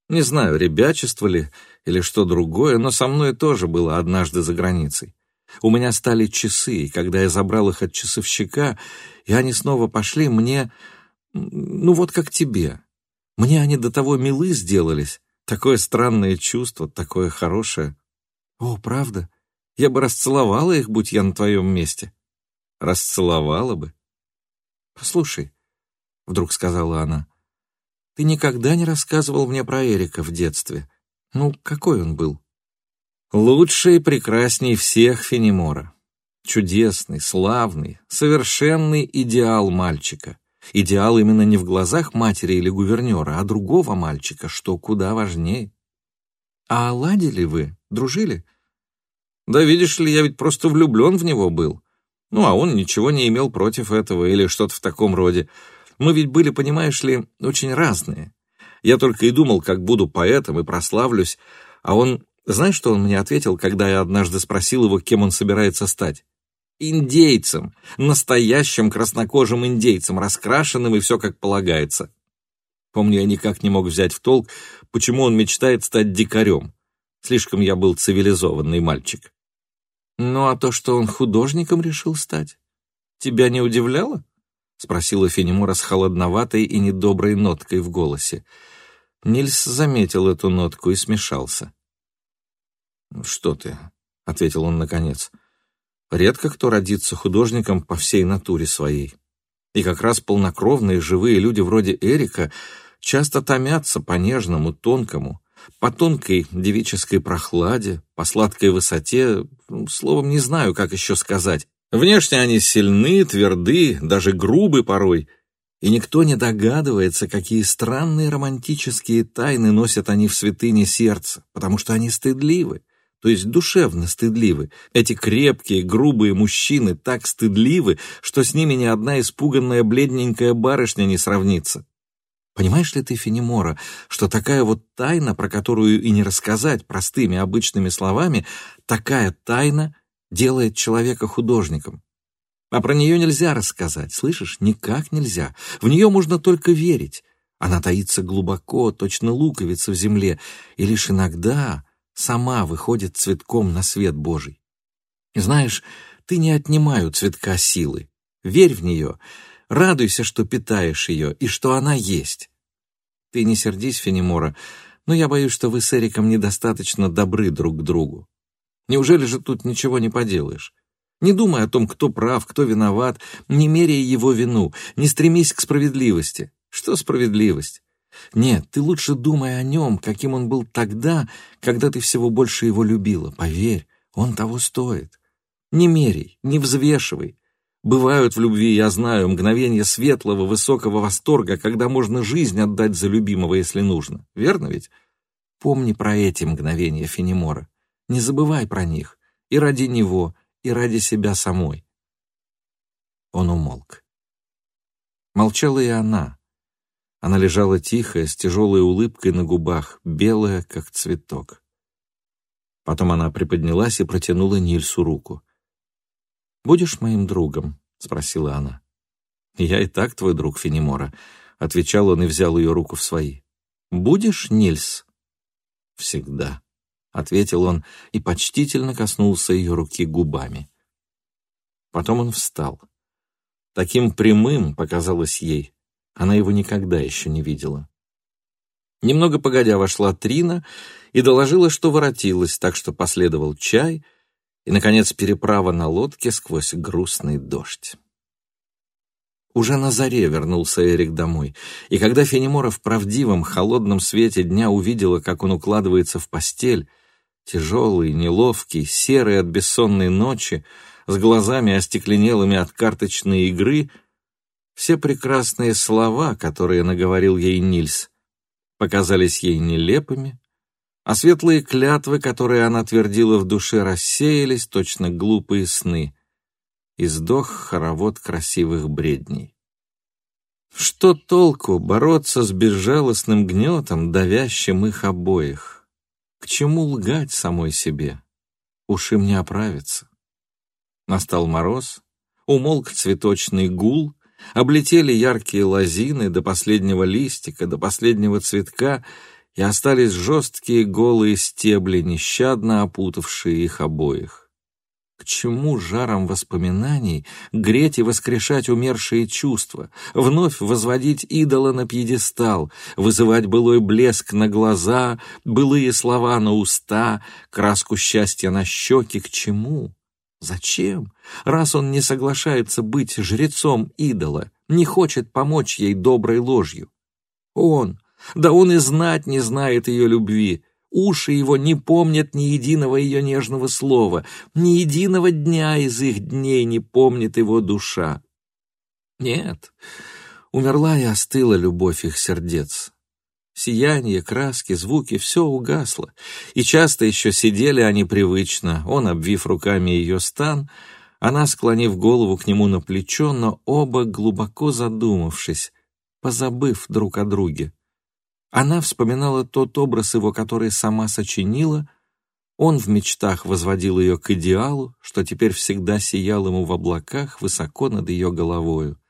Не знаю, ребячество ли или что другое, но со мной тоже было однажды за границей. У меня стали часы, и когда я забрал их от часовщика, и они снова пошли, мне... Ну вот как тебе. Мне они до того милы сделались. Такое странное чувство, такое хорошее. О, правда? Я бы расцеловала их, будь я на твоем месте. Расцеловала бы. Послушай, — вдруг сказала она, — ты никогда не рассказывал мне про Эрика в детстве. Ну, какой он был? Лучший и прекрасней всех Фенемора. Чудесный, славный, совершенный идеал мальчика. Идеал именно не в глазах матери или гувернера, а другого мальчика, что куда важнее. А ладили вы? Дружили? Да видишь ли, я ведь просто влюблен в него был. Ну, а он ничего не имел против этого или что-то в таком роде. Мы ведь были, понимаешь ли, очень разные. Я только и думал, как буду поэтом и прославлюсь, а он знаешь, что он мне ответил, когда я однажды спросил его, кем он собирается стать? Индейцем, настоящим краснокожим индейцем, раскрашенным и все как полагается. Помню, я никак не мог взять в толк, почему он мечтает стать дикарем. Слишком я был цивилизованный мальчик. Ну а то, что он художником решил стать, тебя не удивляло? Спросила Фенемора с холодноватой и недоброй ноткой в голосе. Нильс заметил эту нотку и смешался. «Что ты?» — ответил он наконец. «Редко кто родится художником по всей натуре своей. И как раз полнокровные живые люди вроде Эрика часто томятся по нежному, тонкому, по тонкой девической прохладе, по сладкой высоте, ну, словом, не знаю, как еще сказать. Внешне они сильны, тверды, даже грубы порой, и никто не догадывается, какие странные романтические тайны носят они в святыне сердца, потому что они стыдливы, то есть душевно стыдливы. Эти крепкие, грубые мужчины так стыдливы, что с ними ни одна испуганная бледненькая барышня не сравнится. Понимаешь ли ты, Фенемора, что такая вот тайна, про которую и не рассказать простыми обычными словами, такая тайна делает человека художником? А про нее нельзя рассказать, слышишь? Никак нельзя. В нее можно только верить. Она таится глубоко, точно луковица в земле, и лишь иногда сама выходит цветком на свет Божий. Знаешь, ты не отнимаю цветка силы. Верь в нее, радуйся, что питаешь ее и что она есть. Ты не сердись, Фенемора, но я боюсь, что вы с Эриком недостаточно добры друг к другу. Неужели же тут ничего не поделаешь? Не думай о том, кто прав, кто виноват, не меряй его вину, не стремись к справедливости. Что справедливость? Нет, ты лучше думай о нем, каким он был тогда, когда ты всего больше его любила. Поверь, он того стоит. Не меряй, не взвешивай. Бывают в любви, я знаю, мгновения светлого, высокого восторга, когда можно жизнь отдать за любимого, если нужно. Верно ведь? Помни про эти мгновения Фенемора. Не забывай про них. И ради него, и ради себя самой. Он умолк. Молчала и она, она лежала тихая, с тяжелой улыбкой на губах, белая, как цветок. Потом она приподнялась и протянула Нильсу руку. «Будешь моим другом?» — спросила она. «Я и так твой друг, Фенемора», — отвечал он и взял ее руку в свои. «Будешь, Нильс?» «Всегда», — ответил он и почтительно коснулся ее руки губами. Потом он встал. Таким прямым показалось ей, она его никогда еще не видела. Немного погодя вошла Трина и доложила, что воротилась, так что последовал чай и, наконец, переправа на лодке сквозь грустный дождь. Уже на заре вернулся Эрик домой, и когда Фенемора в правдивом, холодном свете дня увидела, как он укладывается в постель, тяжелый, неловкий, серый от бессонной ночи, с глазами остекленелыми от карточной игры — все прекрасные слова, которые наговорил ей Нильс, показались ей нелепыми, а светлые клятвы, которые она твердила в душе, рассеялись, точно глупые сны, и сдох хоровод красивых бредней. Что толку бороться с безжалостным гнетом, давящим их обоих? К чему лгать самой себе? уж им не оправиться. Настал мороз, умолк цветочный гул, облетели яркие лозины до последнего листика, до последнего цветка, и остались жесткие голые стебли, нещадно опутавшие их обоих. К чему жаром воспоминаний греть и воскрешать умершие чувства, вновь возводить идола на пьедестал, вызывать былой блеск на глаза, былые слова на уста, краску счастья на щеки? К чему? Зачем? Раз он не соглашается быть жрецом идола, не хочет помочь ей доброй ложью. Он, да он и знать не знает ее любви, Уши его не помнят ни единого ее нежного слова, ни единого дня из их дней не помнит его душа. Нет, умерла и остыла любовь их сердец. Сияние, краски, звуки — все угасло, и часто еще сидели они привычно, он, обвив руками ее стан, она, склонив голову к нему на плечо, но оба глубоко задумавшись, позабыв друг о друге. Она вспоминала тот образ его, который сама сочинила, он в мечтах возводил ее к идеалу, что теперь всегда сиял ему в облаках высоко над ее головою.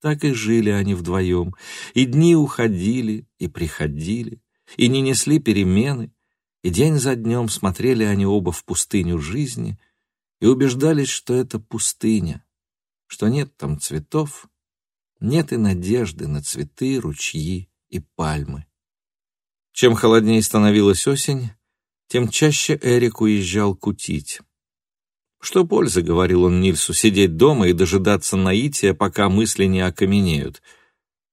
Так и жили они вдвоем, и дни уходили, и приходили, и не несли перемены, и день за днем смотрели они оба в пустыню жизни и убеждались, что это пустыня, что нет там цветов, нет и надежды на цветы, ручьи и пальмы. Чем холоднее становилась осень, тем чаще Эрик уезжал кутить. «Что пользы, — говорил он Нильсу, — сидеть дома и дожидаться наития, пока мысли не окаменеют».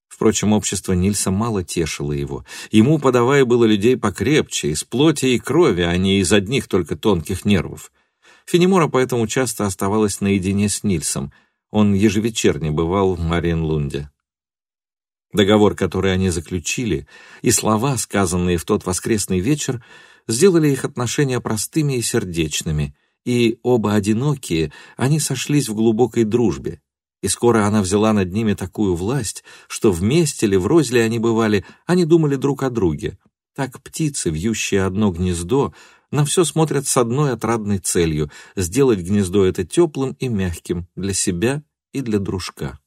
Впрочем, общество Нильса мало тешило его. Ему подавая было людей покрепче, из плоти и крови, а не из одних только тонких нервов. Фенемора поэтому часто оставалась наедине с Нильсом. Он ежевечерне бывал в Мариенлунде. Договор, который они заключили, и слова, сказанные в тот воскресный вечер, сделали их отношения простыми и сердечными, и оба одинокие, они сошлись в глубокой дружбе. И скоро она взяла над ними такую власть, что вместе ли, врозь ли они бывали, они думали друг о друге. Так птицы, вьющие одно гнездо, на все смотрят с одной отрадной целью — сделать гнездо это теплым и мягким для себя и для дружка.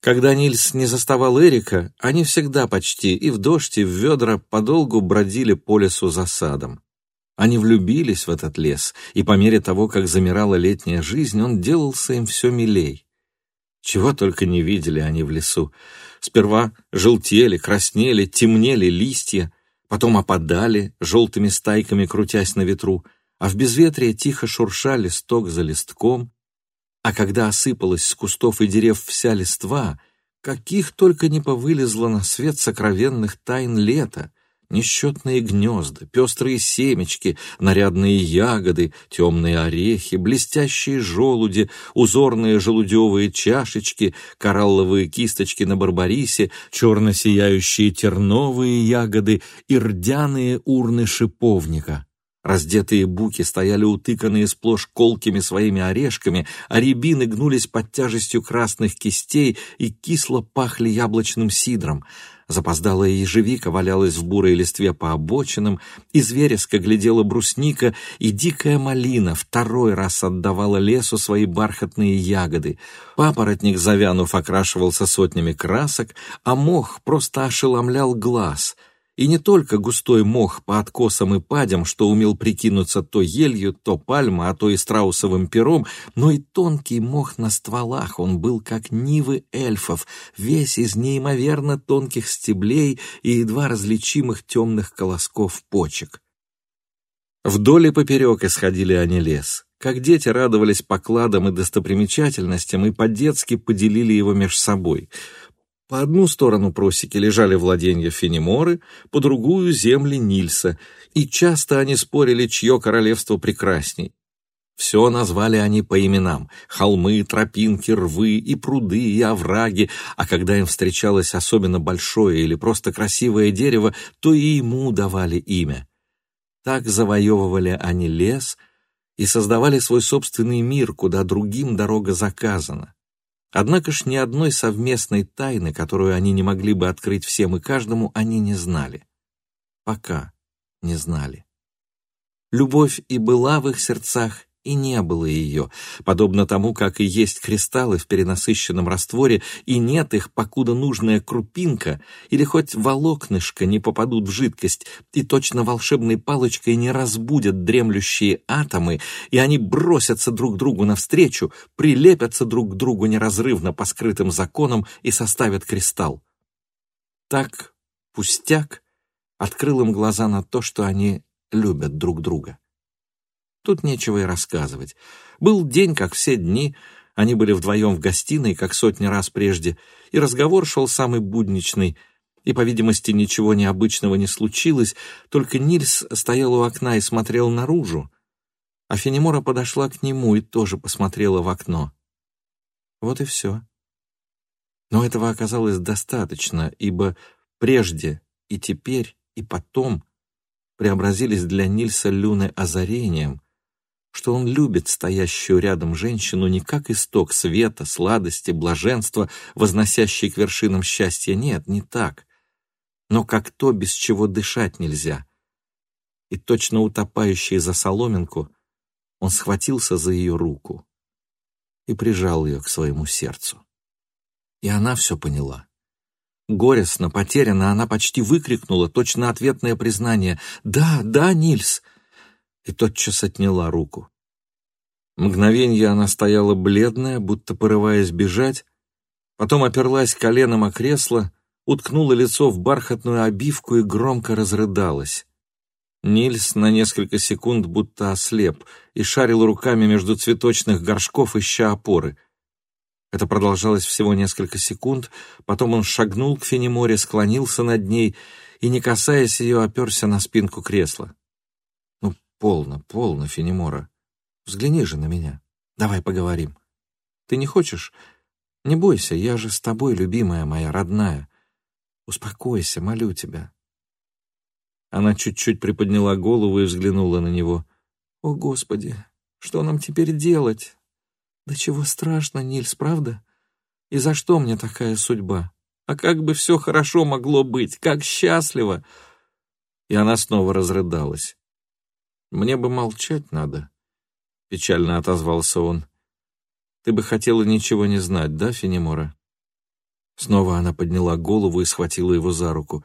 Когда Нильс не заставал Эрика, они всегда почти и в дождь, и в ведра подолгу бродили по лесу за садом. Они влюбились в этот лес, и по мере того, как замирала летняя жизнь, он делался им все милей. Чего только не видели они в лесу. Сперва желтели, краснели, темнели листья, потом опадали, желтыми стайками крутясь на ветру, а в безветрие тихо шуршали листок за листком, а когда осыпалась с кустов и дерев вся листва, каких только не повылезло на свет сокровенных тайн лета, несчетные гнезда, пестрые семечки, нарядные ягоды, темные орехи, блестящие желуди, узорные желудевые чашечки, коралловые кисточки на барбарисе, черно сияющие терновые ягоды и рдяные урны шиповника. Раздетые буки стояли утыканные сплошь колкими своими орешками, а рябины гнулись под тяжестью красных кистей и кисло пахли яблочным сидром. Запоздалая ежевика валялась в бурой листве по обочинам, из вереска глядела брусника, и дикая малина второй раз отдавала лесу свои бархатные ягоды. Папоротник, завянув, окрашивался сотнями красок, а мох просто ошеломлял глаз — и не только густой мох по откосам и падям, что умел прикинуться то елью, то пальмой, а то и страусовым пером, но и тонкий мох на стволах, он был как нивы эльфов, весь из неимоверно тонких стеблей и едва различимых темных колосков почек. Вдоль и поперек исходили они лес. Как дети радовались покладам и достопримечательностям и по-детски поделили его меж собой — по одну сторону просеки лежали владения Фенеморы, по другую — земли Нильса, и часто они спорили, чье королевство прекрасней. Все назвали они по именам — холмы, тропинки, рвы и пруды, и овраги, а когда им встречалось особенно большое или просто красивое дерево, то и ему давали имя. Так завоевывали они лес и создавали свой собственный мир, куда другим дорога заказана. Однако ж ни одной совместной тайны, которую они не могли бы открыть всем и каждому, они не знали. Пока не знали. Любовь и была в их сердцах, и не было ее, подобно тому, как и есть кристаллы в перенасыщенном растворе, и нет их, покуда нужная крупинка или хоть волокнышко не попадут в жидкость, и точно волшебной палочкой не разбудят дремлющие атомы, и они бросятся друг другу навстречу, прилепятся друг к другу неразрывно по скрытым законам и составят кристалл. Так пустяк открыл им глаза на то, что они любят друг друга. Тут нечего и рассказывать. Был день, как все дни, они были вдвоем в гостиной, как сотни раз прежде, и разговор шел самый будничный, и, по видимости, ничего необычного не случилось, только Нильс стоял у окна и смотрел наружу, а Фенемора подошла к нему и тоже посмотрела в окно. Вот и все. Но этого оказалось достаточно, ибо прежде и теперь и потом преобразились для Нильса Люны озарением, что он любит стоящую рядом женщину не как исток света, сладости, блаженства, возносящий к вершинам счастья. Нет, не так. Но как то, без чего дышать нельзя. И точно утопающий за соломинку, он схватился за ее руку и прижал ее к своему сердцу. И она все поняла. Горестно, потеряно, она почти выкрикнула точно ответное признание «Да, да, Нильс!» И тотчас отняла руку. Мгновенье она стояла бледная, будто порываясь бежать, потом оперлась коленом о кресло, уткнула лицо в бархатную обивку и громко разрыдалась. Нильс на несколько секунд будто ослеп и шарил руками между цветочных горшков, ища опоры. Это продолжалось всего несколько секунд, потом он шагнул к Фенеморе, склонился над ней и, не касаясь ее, оперся на спинку кресла. Полно, полно, Фенемора. Взгляни же на меня. Давай поговорим. Ты не хочешь? Не бойся, я же с тобой, любимая моя, родная. Успокойся, молю тебя. Она чуть-чуть приподняла голову и взглянула на него. О, Господи, что нам теперь делать? Да чего страшно, Нильс, правда? И за что мне такая судьба? А как бы все хорошо могло быть, как счастливо!» И она снова разрыдалась. «Мне бы молчать надо», — печально отозвался он. «Ты бы хотела ничего не знать, да, Фенемора?» Снова она подняла голову и схватила его за руку.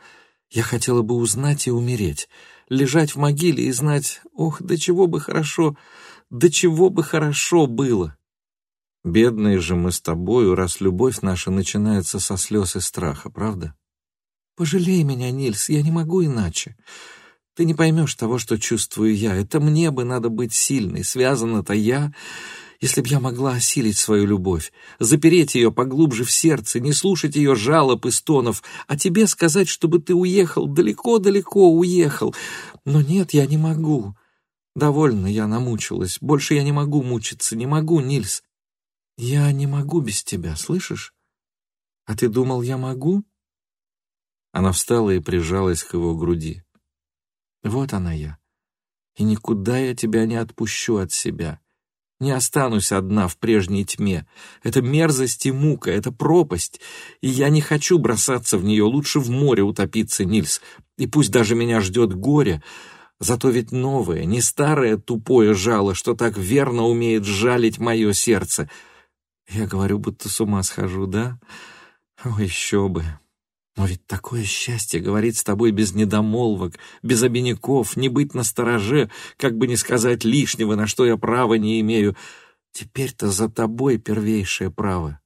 «Я хотела бы узнать и умереть, лежать в могиле и знать, ох, до чего бы хорошо, до чего бы хорошо было!» «Бедные же мы с тобою, раз любовь наша начинается со слез и страха, правда?» «Пожалей меня, Нильс, я не могу иначе. Ты не поймешь того, что чувствую я. Это мне бы надо быть сильной. Связано-то я, если б я могла осилить свою любовь, запереть ее поглубже в сердце, не слушать ее жалоб и стонов, а тебе сказать, чтобы ты уехал, далеко-далеко уехал. Но нет, я не могу. Довольно я намучилась. Больше я не могу мучиться. Не могу, Нильс. Я не могу без тебя, слышишь? А ты думал, я могу? Она встала и прижалась к его груди. Вот она я. И никуда я тебя не отпущу от себя. Не останусь одна в прежней тьме. Это мерзость и мука, это пропасть. И я не хочу бросаться в нее, лучше в море утопиться, Нильс. И пусть даже меня ждет горе, зато ведь новое, не старое тупое жало, что так верно умеет жалить мое сердце. Я говорю, будто с ума схожу, да? О, еще бы. Но ведь такое счастье говорить с тобой без недомолвок, без обиняков, не быть настороже, как бы не сказать лишнего, на что я права не имею. Теперь-то за тобой первейшее право.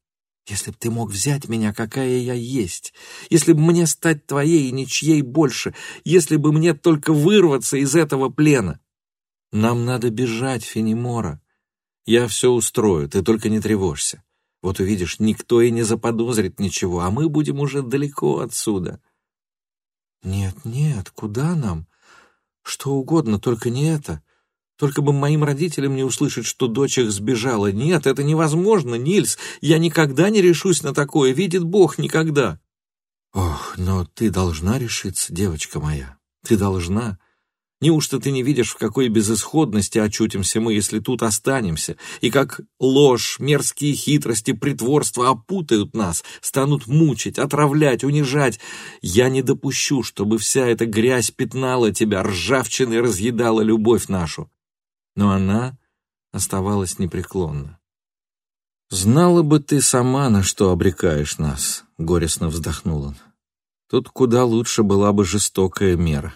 Если б ты мог взять меня, какая я есть, если бы мне стать твоей и ничьей больше, если бы мне только вырваться из этого плена. Нам надо бежать, Фенемора. Я все устрою, ты только не тревожься. Вот увидишь, никто и не заподозрит ничего, а мы будем уже далеко отсюда. Нет, нет, куда нам? Что угодно, только не это. Только бы моим родителям не услышать, что дочь их сбежала. Нет, это невозможно, Нильс. Я никогда не решусь на такое, видит Бог, никогда. Ох, но ты должна решиться, девочка моя. Ты должна. Неужто ты не видишь, в какой безысходности очутимся мы, если тут останемся, и как ложь, мерзкие хитрости, притворства опутают нас, станут мучить, отравлять, унижать? Я не допущу, чтобы вся эта грязь пятнала тебя, ржавчиной разъедала любовь нашу. Но она оставалась непреклонна. «Знала бы ты сама, на что обрекаешь нас», — горестно вздохнул он. «Тут куда лучше была бы жестокая мера».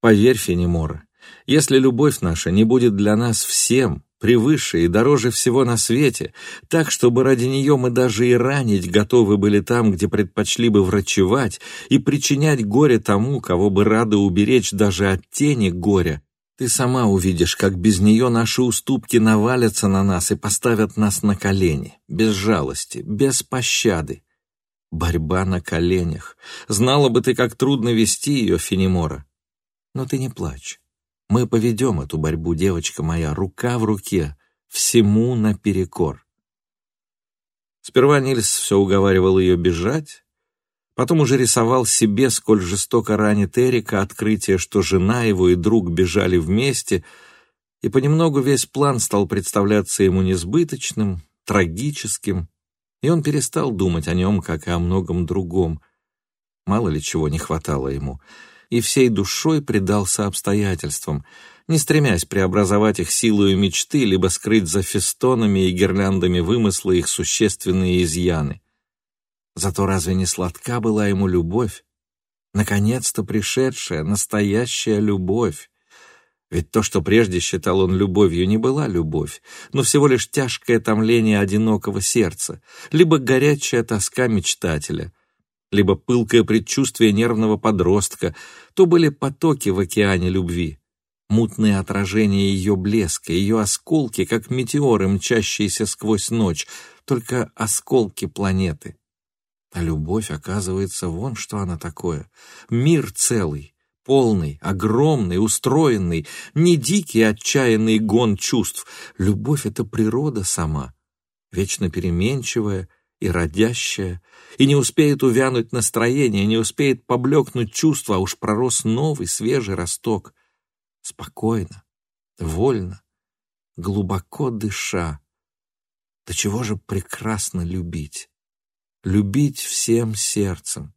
Поверь, Фенемора, если любовь наша не будет для нас всем, превыше и дороже всего на свете, так, чтобы ради нее мы даже и ранить готовы были там, где предпочли бы врачевать, и причинять горе тому, кого бы рады уберечь даже от тени горя, ты сама увидишь, как без нее наши уступки навалятся на нас и поставят нас на колени, без жалости, без пощады. Борьба на коленях. Знала бы ты, как трудно вести ее, Фенемора. Но ты не плачь. Мы поведем эту борьбу, девочка моя, рука в руке, всему наперекор. Сперва Нильс все уговаривал ее бежать, потом уже рисовал себе, сколь жестоко ранит Эрика открытие, что жена его и друг бежали вместе, и понемногу весь план стал представляться ему несбыточным, трагическим, и он перестал думать о нем, как и о многом другом. Мало ли чего не хватало ему — и всей душой предался обстоятельствам, не стремясь преобразовать их силою мечты, либо скрыть за фестонами и гирляндами вымысла их существенные изъяны. Зато разве не сладка была ему любовь? Наконец-то пришедшая, настоящая любовь. Ведь то, что прежде считал он любовью, не была любовь, но всего лишь тяжкое томление одинокого сердца, либо горячая тоска мечтателя — либо пылкое предчувствие нервного подростка, то были потоки в океане любви, мутные отражения ее блеска, ее осколки, как метеоры, мчащиеся сквозь ночь, только осколки планеты. А любовь, оказывается, вон что она такое. Мир целый, полный, огромный, устроенный, не дикий отчаянный гон чувств. Любовь — это природа сама, вечно переменчивая, и родящая, и не успеет увянуть настроение, не успеет поблекнуть чувство, а уж пророс новый, свежий росток. Спокойно, вольно, глубоко дыша. До чего же прекрасно любить? Любить всем сердцем.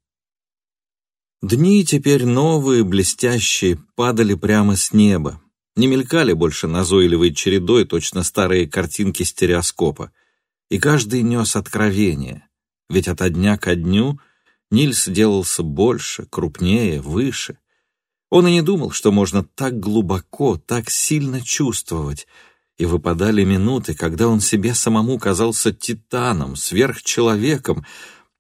Дни теперь новые, блестящие, падали прямо с неба. Не мелькали больше назойливой чередой точно старые картинки стереоскопа и каждый нес откровение, ведь ото дня ко дню Нильс делался больше, крупнее, выше. Он и не думал, что можно так глубоко, так сильно чувствовать, и выпадали минуты, когда он себе самому казался титаном, сверхчеловеком,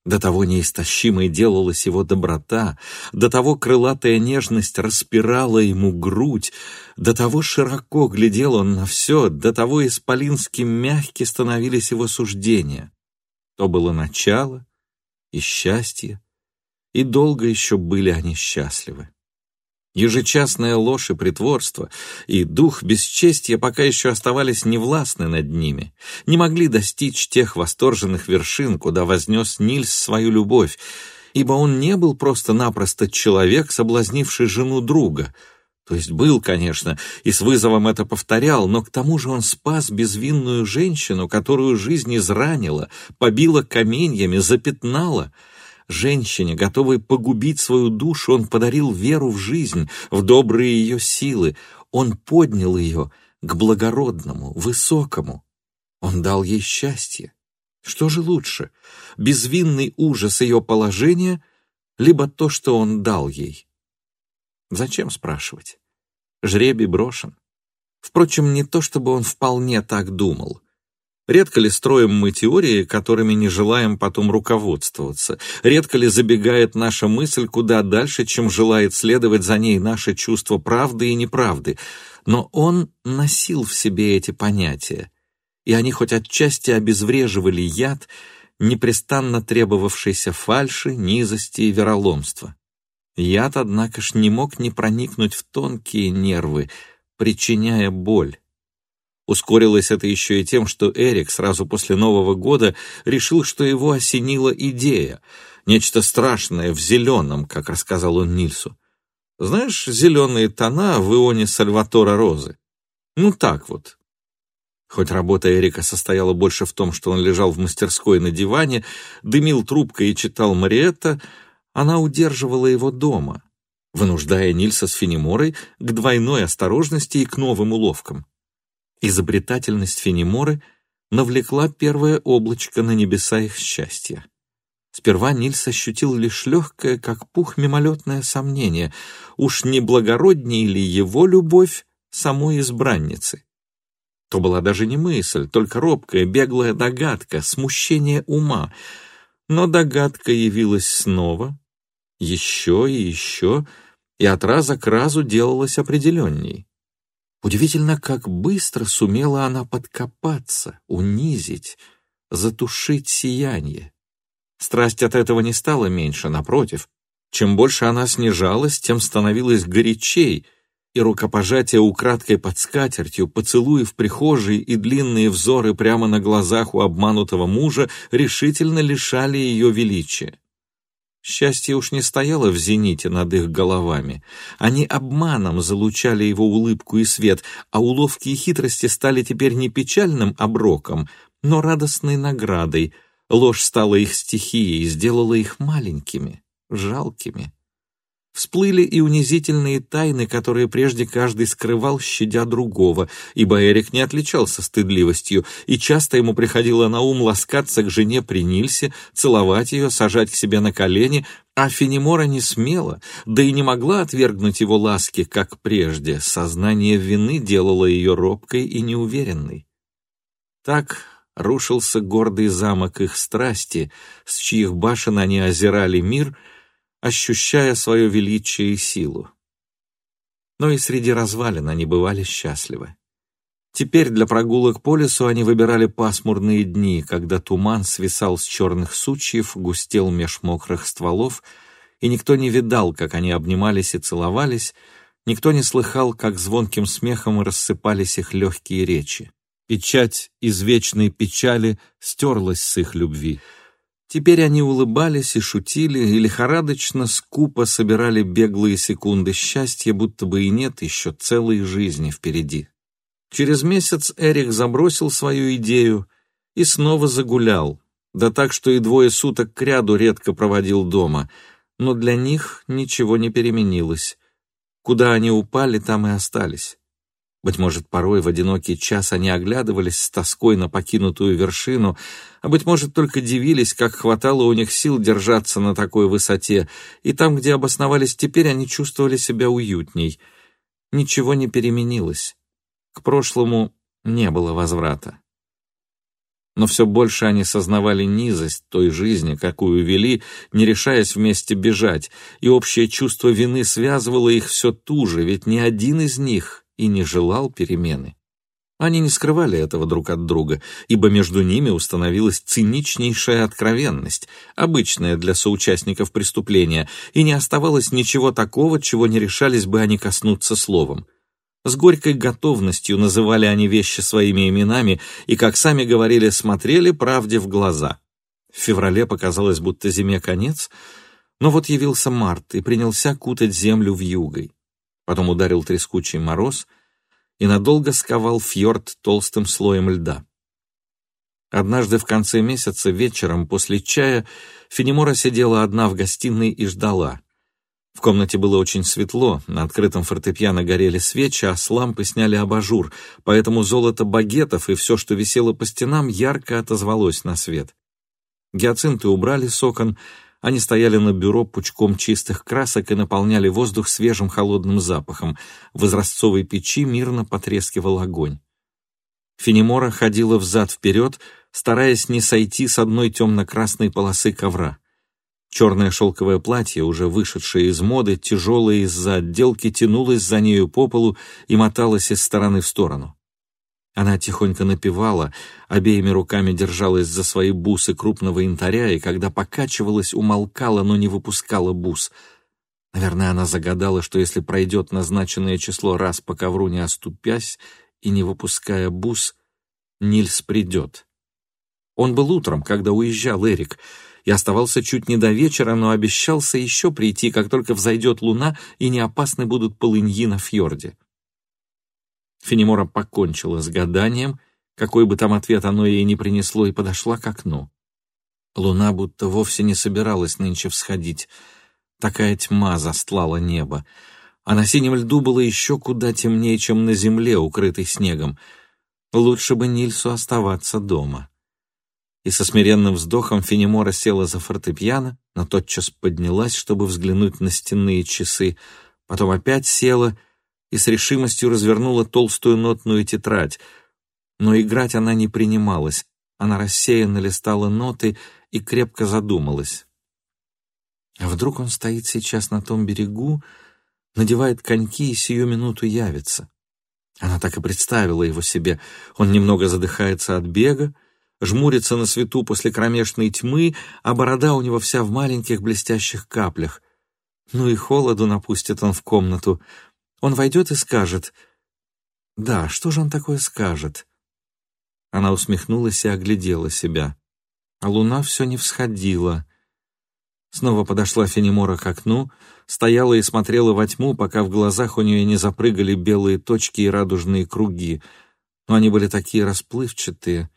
до того неистощимой делалась его доброта, до того крылатая нежность распирала ему грудь, до того широко глядел он на все, до того исполински мягки становились его суждения. То было начало и счастье, и долго еще были они счастливы. Ежечасная ложь и притворство, и дух бесчестия пока еще оставались невластны над ними, не могли достичь тех восторженных вершин, куда вознес Нильс свою любовь, ибо он не был просто-напросто человек, соблазнивший жену друга, то есть был, конечно, и с вызовом это повторял, но к тому же он спас безвинную женщину, которую жизнь изранила, побила каменьями, запятнала — Женщине, готовой погубить свою душу, он подарил веру в жизнь, в добрые ее силы. Он поднял ее к благородному, высокому. Он дал ей счастье. Что же лучше, безвинный ужас ее положения, либо то, что он дал ей? Зачем спрашивать? Жребий брошен. Впрочем, не то, чтобы он вполне так думал. Редко ли строим мы теории, которыми не желаем потом руководствоваться? Редко ли забегает наша мысль куда дальше, чем желает следовать за ней наше чувство правды и неправды? Но он носил в себе эти понятия, и они хоть отчасти обезвреживали яд, непрестанно требовавшийся фальши, низости и вероломства. Яд, однако ж, не мог не проникнуть в тонкие нервы, причиняя боль. Ускорилось это еще и тем, что Эрик сразу после Нового года решил, что его осенила идея, нечто страшное в зеленом, как рассказал он Нильсу. Знаешь, зеленые тона в ионе Сальватора Розы. Ну так вот. Хоть работа Эрика состояла больше в том, что он лежал в мастерской на диване, дымил трубкой и читал Мариетта, она удерживала его дома, вынуждая Нильса с Фенеморой к двойной осторожности и к новым уловкам. Изобретательность Фенеморы навлекла первое облачко на небеса их счастья. Сперва Нильс ощутил лишь легкое, как пух, мимолетное сомнение, уж не благороднее ли его любовь самой избранницы. То была даже не мысль, только робкая, беглая догадка, смущение ума. Но догадка явилась снова, еще и еще, и от раза к разу делалась определенней. Удивительно, как быстро сумела она подкопаться, унизить, затушить сияние. Страсть от этого не стала меньше, напротив. Чем больше она снижалась, тем становилась горячей, и рукопожатия украдкой под скатертью, поцелуи в прихожей и длинные взоры прямо на глазах у обманутого мужа решительно лишали ее величия. Счастье уж не стояло в зените над их головами. Они обманом залучали его улыбку и свет, а уловки и хитрости стали теперь не печальным оброком, но радостной наградой, Ложь стала их стихией, сделала их маленькими, жалкими. Всплыли и унизительные тайны, которые прежде каждый скрывал, щадя другого, ибо Эрик не отличался стыдливостью, и часто ему приходило на ум ласкаться к жене при Нильсе, целовать ее, сажать к себе на колени, а Фенемора не смела, да и не могла отвергнуть его ласки, как прежде. Сознание вины делало ее робкой и неуверенной. Так рушился гордый замок их страсти, с чьих башен они озирали мир, ощущая свое величие и силу. Но и среди развалин они бывали счастливы. Теперь для прогулок по лесу они выбирали пасмурные дни, когда туман свисал с черных сучьев, густел меж мокрых стволов, и никто не видал, как они обнимались и целовались, никто не слыхал, как звонким смехом рассыпались их легкие речи. Печать из вечной печали стерлась с их любви. Теперь они улыбались и шутили, и лихорадочно, скупо собирали беглые секунды счастья, будто бы и нет еще целой жизни впереди. Через месяц Эрик забросил свою идею и снова загулял, да так, что и двое суток кряду редко проводил дома, но для них ничего не переменилось. Куда они упали, там и остались. Быть может, порой в одинокий час они оглядывались с тоской на покинутую вершину, а, быть может, только дивились, как хватало у них сил держаться на такой высоте, и там, где обосновались теперь, они чувствовали себя уютней. Ничего не переменилось. К прошлому не было возврата. Но все больше они сознавали низость той жизни, какую вели, не решаясь вместе бежать, и общее чувство вины связывало их все туже, ведь ни один из них и не желал перемены. Они не скрывали этого друг от друга, ибо между ними установилась циничнейшая откровенность, обычная для соучастников преступления, и не оставалось ничего такого, чего не решались бы они коснуться словом. С горькой готовностью называли они вещи своими именами и, как сами говорили, смотрели правде в глаза. В феврале показалось, будто зиме конец, но вот явился март и принялся кутать землю в югой. Потом ударил трескучий мороз и надолго сковал фьорд толстым слоем льда. Однажды в конце месяца вечером после чая Фенемора сидела одна в гостиной и ждала. В комнате было очень светло, на открытом фортепиано горели свечи, а с лампы сняли абажур, поэтому золото багетов и все, что висело по стенам, ярко отозвалось на свет. Гиацинты убрали с окон, они стояли на бюро пучком чистых красок и наполняли воздух свежим холодным запахом. В изразцовой печи мирно потрескивал огонь. Фенемора ходила взад-вперед, стараясь не сойти с одной темно-красной полосы ковра. Черное шелковое платье, уже вышедшее из моды, тяжелое из-за отделки, тянулось за нею по полу и моталось из стороны в сторону. Она тихонько напевала, обеими руками держалась за свои бусы крупного янтаря, и когда покачивалась, умолкала, но не выпускала бус. Наверное, она загадала, что если пройдет назначенное число раз по ковру, не оступясь и не выпуская бус, Нильс придет. Он был утром, когда уезжал Эрик, и оставался чуть не до вечера, но обещался еще прийти, как только взойдет луна и не опасны будут полыньи на фьорде. Фенемора покончила с гаданием, какой бы там ответ оно ей не принесло, и подошла к окну. Луна будто вовсе не собиралась нынче всходить. Такая тьма застлала небо. А на синем льду было еще куда темнее, чем на земле, укрытой снегом. Лучше бы Нильсу оставаться дома и со смиренным вздохом Фенемора села за фортепиано, но тотчас поднялась, чтобы взглянуть на стенные часы, потом опять села и с решимостью развернула толстую нотную тетрадь. Но играть она не принималась, она рассеянно листала ноты и крепко задумалась. А вдруг он стоит сейчас на том берегу, надевает коньки и сию минуту явится? Она так и представила его себе. Он немного задыхается от бега, жмурится на свету после кромешной тьмы, а борода у него вся в маленьких блестящих каплях. Ну и холоду напустит он в комнату. Он войдет и скажет... Да, что же он такое скажет? Она усмехнулась и оглядела себя. А луна все не всходила. Снова подошла Фенемора к окну, стояла и смотрела во тьму, пока в глазах у нее не запрыгали белые точки и радужные круги. Но они были такие расплывчатые,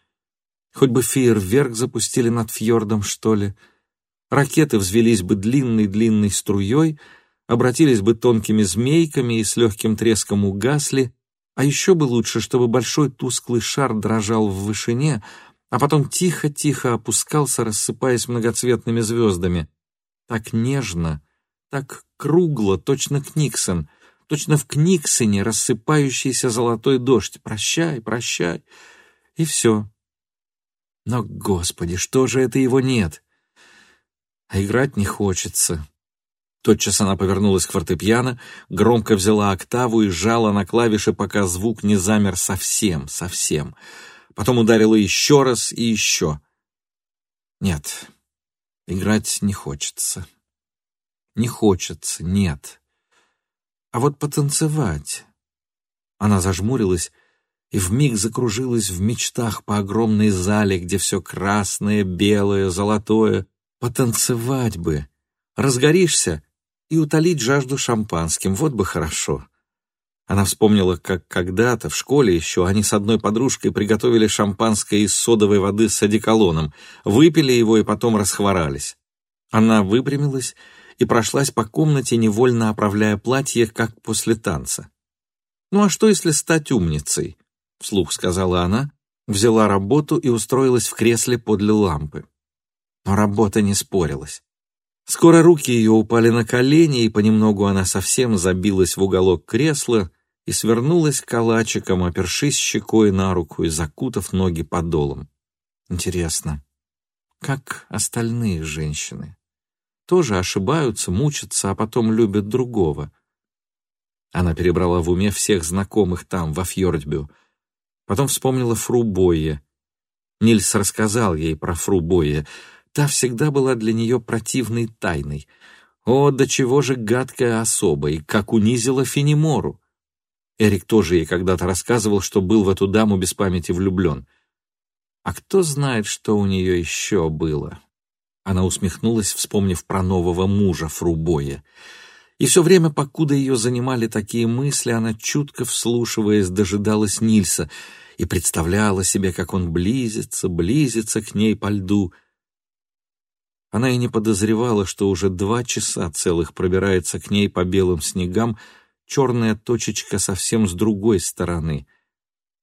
Хоть бы фейерверк запустили над фьордом, что ли. Ракеты взвелись бы длинной-длинной струей, обратились бы тонкими змейками и с легким треском угасли, а еще бы лучше, чтобы большой тусклый шар дрожал в вышине, а потом тихо-тихо опускался, рассыпаясь многоцветными звездами. Так нежно, так кругло, точно Книксон, точно в Книксоне рассыпающийся золотой дождь. Прощай, прощай. И все. Но, господи, что же это его нет? А играть не хочется. Тотчас она повернулась к фортепиано, громко взяла октаву и сжала на клавиши, пока звук не замер совсем, совсем. Потом ударила еще раз и еще. Нет, играть не хочется. Не хочется, нет. А вот потанцевать. Она зажмурилась и вмиг закружилась в мечтах по огромной зале, где все красное, белое, золотое. Потанцевать бы. Разгоришься и утолить жажду шампанским, вот бы хорошо. Она вспомнила, как когда-то в школе еще они с одной подружкой приготовили шампанское из содовой воды с одеколоном, выпили его и потом расхворались. Она выпрямилась и прошлась по комнате, невольно оправляя платье, как после танца. Ну а что, если стать умницей? — вслух сказала она, взяла работу и устроилась в кресле подле лампы. Но работа не спорилась. Скоро руки ее упали на колени, и понемногу она совсем забилась в уголок кресла и свернулась калачиком, опершись щекой на руку и закутав ноги подолом. Интересно, как остальные женщины? Тоже ошибаются, мучатся, а потом любят другого. Она перебрала в уме всех знакомых там, во Фьордбю — Потом вспомнила Фру Бойе. Нильс рассказал ей про Фру Бойе. Та всегда была для нее противной тайной. О, до чего же гадкая особа, и как унизила Фенемору. Эрик тоже ей когда-то рассказывал, что был в эту даму без памяти влюблен. А кто знает, что у нее еще было? Она усмехнулась, вспомнив про нового мужа Фрубоя. И все время, покуда ее занимали такие мысли, она, чутко вслушиваясь, дожидалась Нильса и представляла себе, как он близится, близится к ней по льду. Она и не подозревала, что уже два часа целых пробирается к ней по белым снегам черная точечка совсем с другой стороны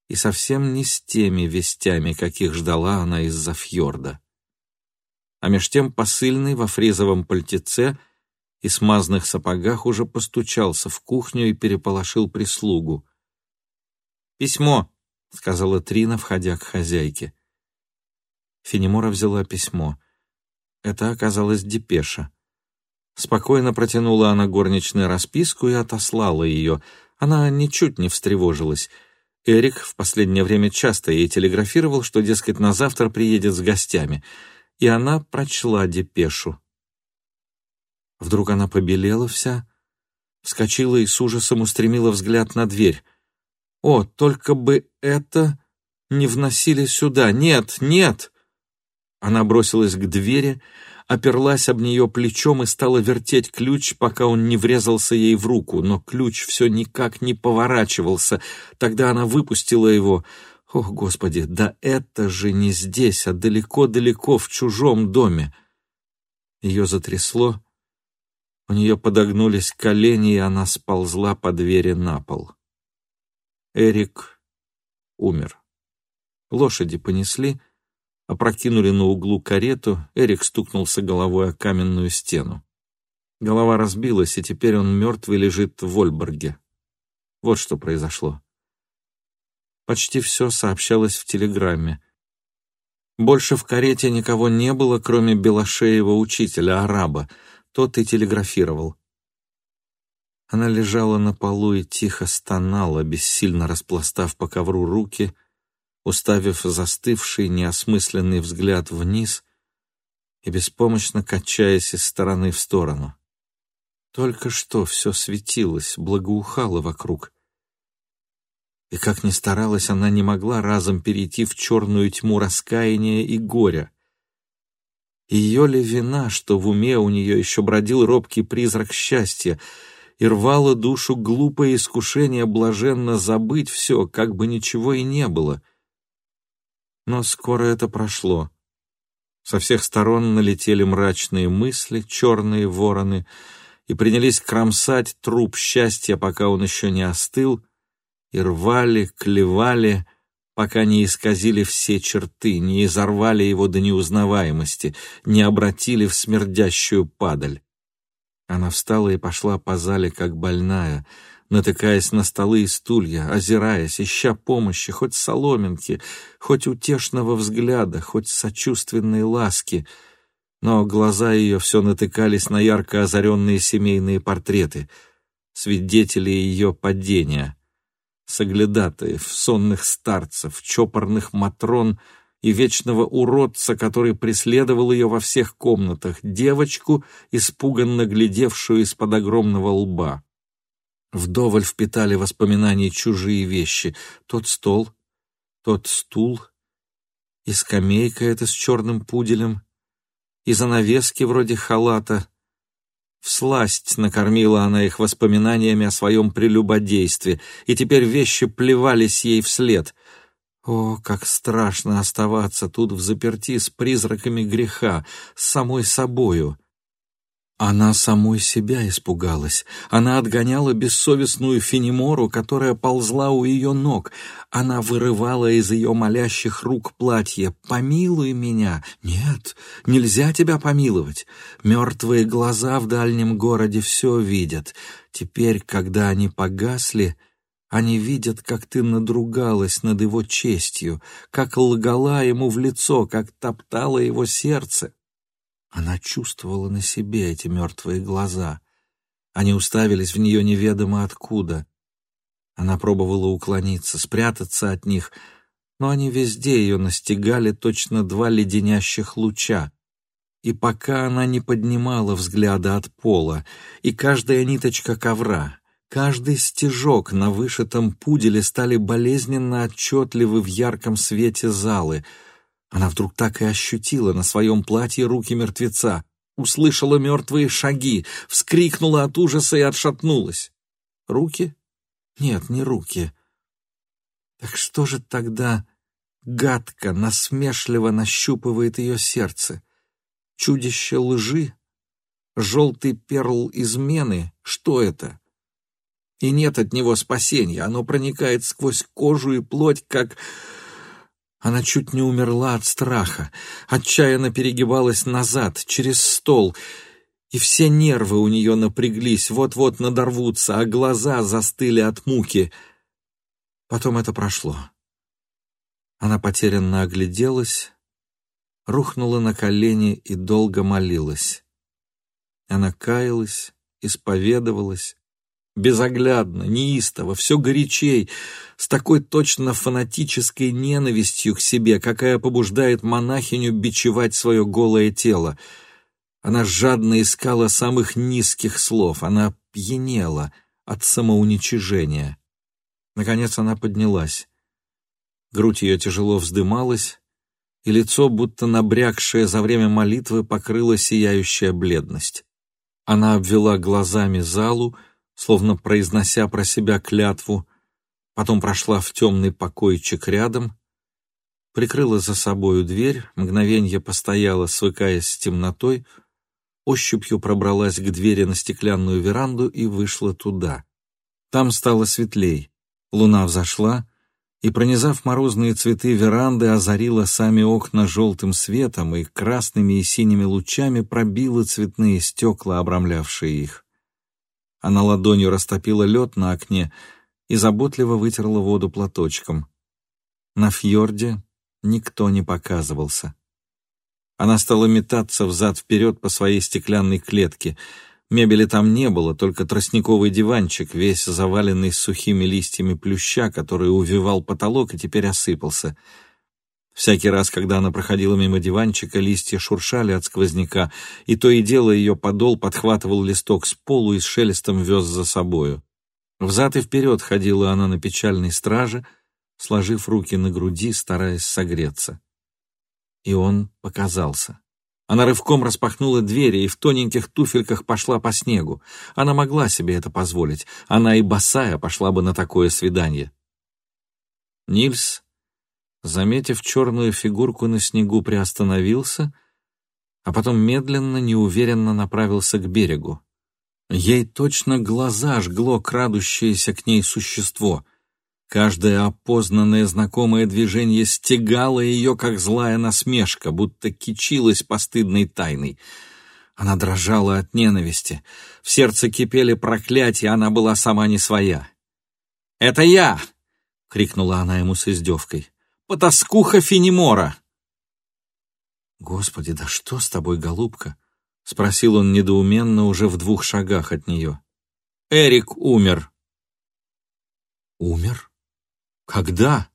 и совсем не с теми вестями, каких ждала она из-за фьорда. А меж тем посыльный во фризовом пальтеце — и смазанных сапогах уже постучался в кухню и переполошил прислугу. «Письмо», — сказала Трина, входя к хозяйке. Фенемора взяла письмо. Это оказалось депеша. Спокойно протянула она горничную расписку и отослала ее. Она ничуть не встревожилась. Эрик в последнее время часто ей телеграфировал, что, дескать, на завтра приедет с гостями. И она прочла депешу. Вдруг она побелела вся, вскочила и с ужасом устремила взгляд на дверь. «О, только бы это не вносили сюда! Нет, нет!» Она бросилась к двери, оперлась об нее плечом и стала вертеть ключ, пока он не врезался ей в руку, но ключ все никак не поворачивался. Тогда она выпустила его. Ох, Господи, да это же не здесь, а далеко-далеко в чужом доме. Ее затрясло, у нее подогнулись колени, и она сползла по двери на пол. Эрик умер. Лошади понесли, опрокинули на углу карету, Эрик стукнулся головой о каменную стену. Голова разбилась, и теперь он мертвый лежит в Вольборге. Вот что произошло. Почти все сообщалось в телеграмме. Больше в карете никого не было, кроме белошеева учителя, араба. Тот и телеграфировал. Она лежала на полу и тихо стонала, бессильно распластав по ковру руки, уставив застывший, неосмысленный взгляд вниз и беспомощно качаясь из стороны в сторону. Только что все светилось, благоухало вокруг. И как ни старалась, она не могла разом перейти в черную тьму раскаяния и горя. Ее ли вина, что в уме у нее еще бродил робкий призрак счастья, и рвало душу глупое искушение блаженно забыть все, как бы ничего и не было — но скоро это прошло. Со всех сторон налетели мрачные мысли, черные вороны, и принялись кромсать труп счастья, пока он еще не остыл, и рвали, клевали, пока не исказили все черты, не изорвали его до неузнаваемости, не обратили в смердящую падаль. Она встала и пошла по зале, как больная, натыкаясь на столы и стулья, озираясь, ища помощи, хоть соломинки, хоть утешного взгляда, хоть сочувственной ласки. Но глаза ее все натыкались на ярко озаренные семейные портреты, свидетели ее падения, соглядатаев, сонных старцев, чопорных матрон — и вечного уродца, который преследовал ее во всех комнатах, девочку, испуганно глядевшую из-под огромного лба. Вдоволь впитали воспоминания чужие вещи. Тот стол, тот стул, и скамейка эта с черным пуделем, и занавески вроде халата. Всласть накормила она их воспоминаниями о своем прелюбодействе, и теперь вещи плевались ей вслед. О, как страшно оставаться тут в заперти с призраками греха, с самой собою! Она самой себя испугалась. Она отгоняла бессовестную Фенемору, которая ползла у ее ног. Она вырывала из ее молящих рук платье. «Помилуй меня!» «Нет, нельзя тебя помиловать!» Мертвые глаза в дальнем городе все видят. Теперь, когда они погасли, они видят, как ты надругалась над его честью, как лгала ему в лицо, как топтала его сердце. Она чувствовала на себе эти мертвые глаза. Они уставились в нее неведомо откуда. Она пробовала уклониться, спрятаться от них, но они везде ее настигали точно два леденящих луча. И пока она не поднимала взгляда от пола, и каждая ниточка ковра, каждый стежок на вышитом пуделе стали болезненно отчетливы в ярком свете залы — она вдруг так и ощутила на своем платье руки мертвеца, услышала мертвые шаги, вскрикнула от ужаса и отшатнулась. Руки? Нет, не руки. Так что же тогда гадко, насмешливо нащупывает ее сердце? Чудище лжи? Желтый перл измены? Что это? И нет от него спасения, оно проникает сквозь кожу и плоть, как она чуть не умерла от страха, отчаянно перегибалась назад, через стол, и все нервы у нее напряглись, вот-вот надорвутся, а глаза застыли от муки. Потом это прошло. Она потерянно огляделась, рухнула на колени и долго молилась. Она каялась, исповедовалась, безоглядно, неистово, все горячей, с такой точно фанатической ненавистью к себе, какая побуждает монахиню бичевать свое голое тело. Она жадно искала самых низких слов, она пьянела от самоуничижения. Наконец она поднялась. Грудь ее тяжело вздымалась, и лицо, будто набрякшее за время молитвы, покрыла сияющая бледность. Она обвела глазами залу, словно произнося про себя клятву, потом прошла в темный покойчик рядом, прикрыла за собою дверь, мгновенье постояла, свыкаясь с темнотой, ощупью пробралась к двери на стеклянную веранду и вышла туда. Там стало светлей, луна взошла, и, пронизав морозные цветы веранды, озарила сами окна желтым светом и красными и синими лучами пробила цветные стекла, обрамлявшие их. Она ладонью растопила лед на окне и заботливо вытерла воду платочком. На фьорде никто не показывался. Она стала метаться взад-вперед по своей стеклянной клетке — Мебели там не было, только тростниковый диванчик, весь заваленный сухими листьями плюща, который увивал потолок и теперь осыпался. Всякий раз, когда она проходила мимо диванчика, листья шуршали от сквозняка, и то и дело ее подол подхватывал листок с полу и с шелестом вез за собою. Взад и вперед ходила она на печальной страже, сложив руки на груди, стараясь согреться. И он показался. Она рывком распахнула двери и в тоненьких туфельках пошла по снегу. Она могла себе это позволить. Она и босая пошла бы на такое свидание. Нильс, заметив черную фигурку на снегу, приостановился, а потом медленно, неуверенно направился к берегу. Ей точно глаза жгло крадущееся к ней существо. Каждое опознанное знакомое движение стегало ее, как злая насмешка, будто кичилась постыдной тайной. Она дрожала от ненависти. В сердце кипели проклятия, она была сама не своя. «Это я!» — крикнула она ему с издевкой. «Потаскуха Финемора!» «Господи, да что с тобой, голубка?» — спросил он недоуменно уже в двух шагах от нее. «Эрик умер». «Умер?» «Когда?»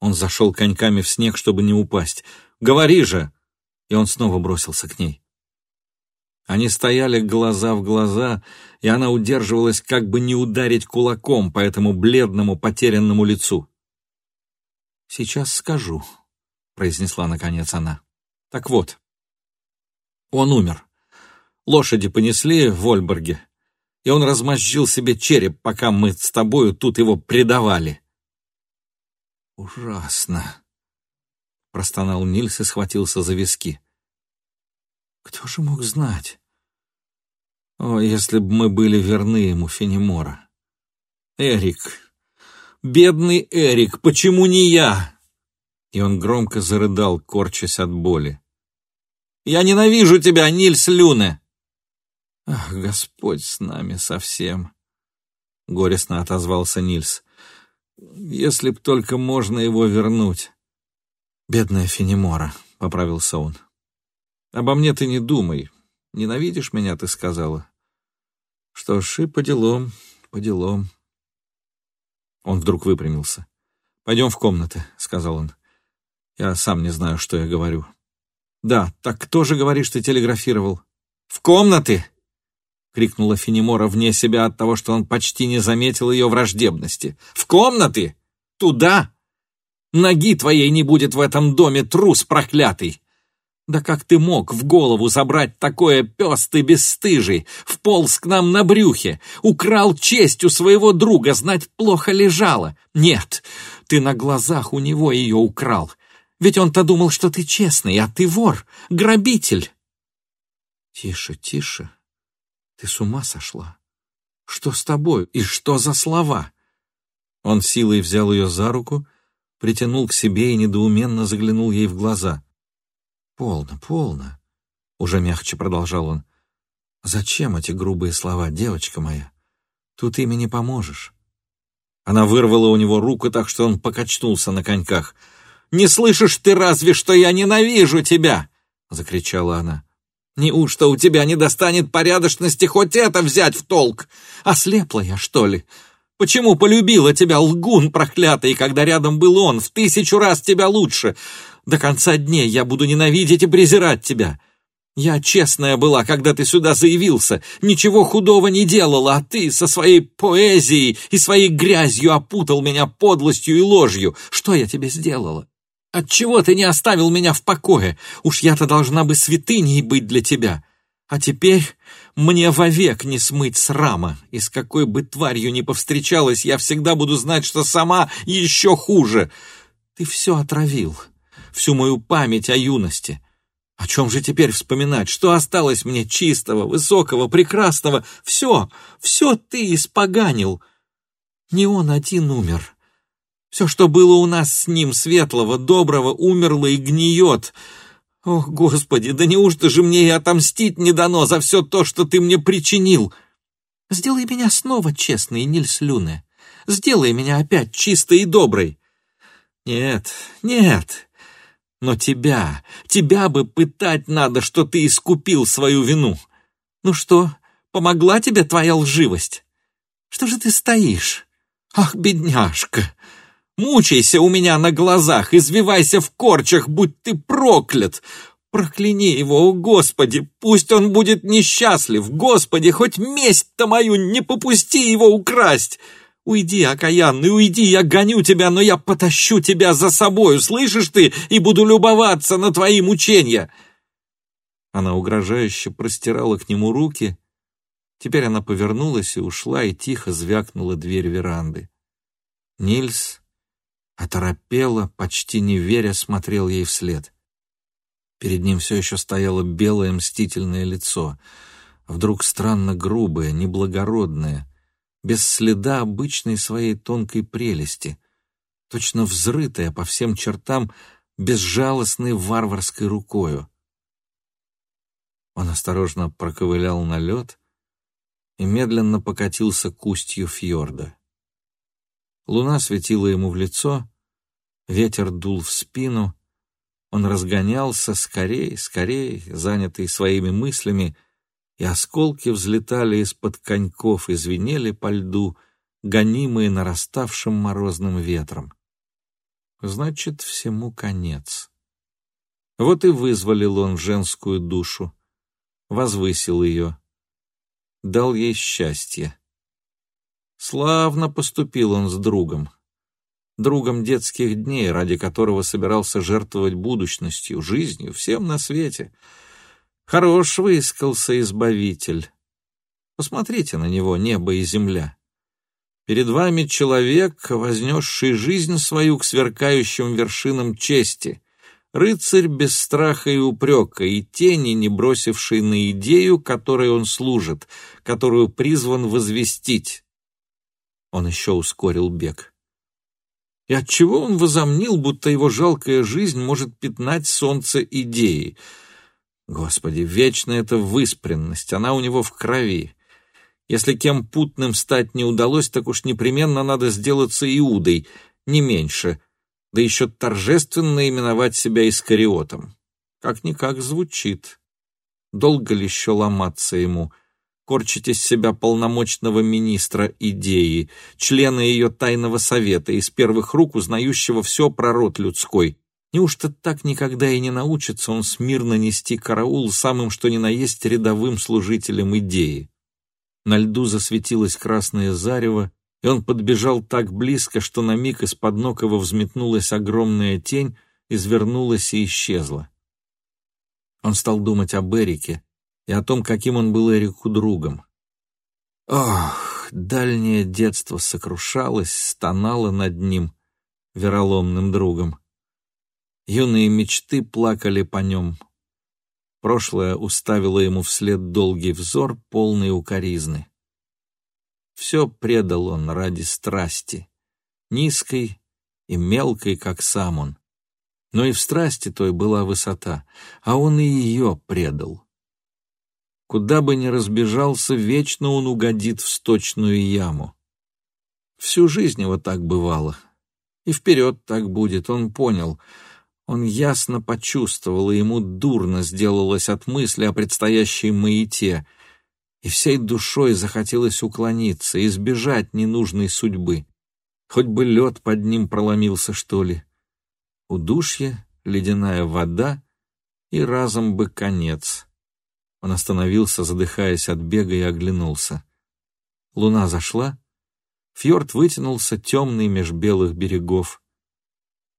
Он зашел коньками в снег, чтобы не упасть. «Говори же!» И он снова бросился к ней. Они стояли глаза в глаза, и она удерживалась, как бы не ударить кулаком по этому бледному, потерянному лицу. «Сейчас скажу», — произнесла наконец она. «Так вот, он умер. Лошади понесли в Вольборге, и он размозжил себе череп, пока мы с тобою тут его предавали. «Ужасно!» — простонал Нильс и схватился за виски. «Кто же мог знать? О, если бы мы были верны ему, Фенемора! Эрик! Бедный Эрик! Почему не я?» И он громко зарыдал, корчась от боли. «Я ненавижу тебя, Нильс Люне!» «Ах, Господь с нами совсем!» — горестно отозвался Нильс. Если б только можно его вернуть. Бедная Фенемора, — поправился он. Обо мне ты не думай. Ненавидишь меня, ты сказала. Что ж, и по делам, по делам. Он вдруг выпрямился. «Пойдем в комнаты», — сказал он. «Я сам не знаю, что я говорю». «Да, так кто же, говоришь, ты телеграфировал?» «В комнаты!» — крикнула Фенемора вне себя от того, что он почти не заметил ее враждебности. «В комнаты! Туда! Ноги твоей не будет в этом доме, трус проклятый! Да как ты мог в голову забрать такое пес ты бесстыжий, вполз к нам на брюхе, украл честь у своего друга, знать плохо лежало? Нет, ты на глазах у него ее украл, ведь он-то думал, что ты честный, а ты вор, грабитель!» «Тише, тише!» Ты с ума сошла? Что с тобой? И что за слова? Он силой взял ее за руку, притянул к себе и недоуменно заглянул ей в глаза. «Полно, полно», — уже мягче продолжал он. «Зачем эти грубые слова, девочка моя? Тут ими не поможешь». Она вырвала у него руку так, что он покачнулся на коньках. «Не слышишь ты разве, что я ненавижу тебя?» — закричала она. Неужто у тебя не достанет порядочности хоть это взять в толк? Ослепла я, что ли? Почему полюбила тебя, лгун проклятый, когда рядом был он, в тысячу раз тебя лучше? До конца дней я буду ненавидеть и презирать тебя. Я честная была, когда ты сюда заявился, ничего худого не делала, а ты со своей поэзией и своей грязью опутал меня подлостью и ложью. Что я тебе сделала? Отчего ты не оставил меня в покое? Уж я-то должна бы святыней быть для тебя. А теперь мне вовек не смыть срама, и с какой бы тварью ни повстречалась, я всегда буду знать, что сама еще хуже. Ты все отравил, всю мою память о юности. О чем же теперь вспоминать? Что осталось мне чистого, высокого, прекрасного? Все, все ты испоганил. Не он один умер. Все, что было у нас с ним светлого, доброго, умерло и гниет. Ох, Господи, да неужто же мне и отомстить не дано за все то, что ты мне причинил? Сделай меня снова честной, Нильс Люне. Сделай меня опять чистой и доброй. Нет, нет, но тебя, тебя бы пытать надо, что ты искупил свою вину. Ну что, помогла тебе твоя лживость? Что же ты стоишь? Ах, бедняжка! Мучайся у меня на глазах, извивайся в корчах, будь ты проклят! Прокляни его, о Господи, пусть он будет несчастлив, Господи, хоть месть-то мою не попусти его украсть!» Уйди, окаянный, уйди, я гоню тебя, но я потащу тебя за собою, слышишь ты, и буду любоваться на твои мучения!» Она угрожающе простирала к нему руки. Теперь она повернулась и ушла, и тихо звякнула дверь веранды. Нильс оторопело, почти не веря, смотрел ей вслед. Перед ним все еще стояло белое мстительное лицо, вдруг странно грубое, неблагородное, без следа обычной своей тонкой прелести, точно взрытая по всем чертам безжалостной варварской рукою. Он осторожно проковылял на лед и медленно покатился к устью фьорда. Луна светила ему в лицо, ветер дул в спину, он разгонялся скорей, скорей, занятый своими мыслями, и осколки взлетали из-под коньков и звенели по льду, гонимые нараставшим морозным ветром. Значит, всему конец. Вот и вызволил он женскую душу, возвысил ее, дал ей счастье. Славно поступил он с другом, другом детских дней, ради которого собирался жертвовать будущностью, жизнью, всем на свете — Хорош выискался избавитель. Посмотрите на него, небо и земля. Перед вами человек, вознесший жизнь свою к сверкающим вершинам чести, рыцарь без страха и упрека, и тени, не бросивший на идею, которой он служит, которую призван возвестить. Он еще ускорил бег. И отчего он возомнил, будто его жалкая жизнь может пятнать солнце идеи — Господи, вечно эта выспренность, она у него в крови. Если кем путным стать не удалось, так уж непременно надо сделаться Иудой, не меньше, да еще торжественно именовать себя Искариотом. Как-никак звучит. Долго ли еще ломаться ему? Корчить из себя полномочного министра идеи, члена ее тайного совета, из первых рук узнающего все про род людской, Неужто так никогда и не научится он смирно нести караул самым что ни на есть рядовым служителем идеи? На льду засветилось красное зарево, и он подбежал так близко, что на миг из-под ног его взметнулась огромная тень, извернулась и исчезла. Он стал думать об Эрике и о том, каким он был Эрику другом. Ох, дальнее детство сокрушалось, стонало над ним, вероломным другом. Юные мечты плакали по нем. Прошлое уставило ему вслед долгий взор, полный укоризны. Все предал он ради страсти, низкой и мелкой, как сам он. Но и в страсти той была высота, а он и ее предал. Куда бы ни разбежался, вечно он угодит в сточную яму. Всю жизнь его так бывало. И вперед так будет, он понял — он ясно почувствовал, и ему дурно сделалось от мысли о предстоящей маяте, и всей душой захотелось уклониться, избежать ненужной судьбы. Хоть бы лед под ним проломился, что ли. Удушье, ледяная вода, и разом бы конец. Он остановился, задыхаясь от бега, и оглянулся. Луна зашла, фьорд вытянулся темный меж белых берегов.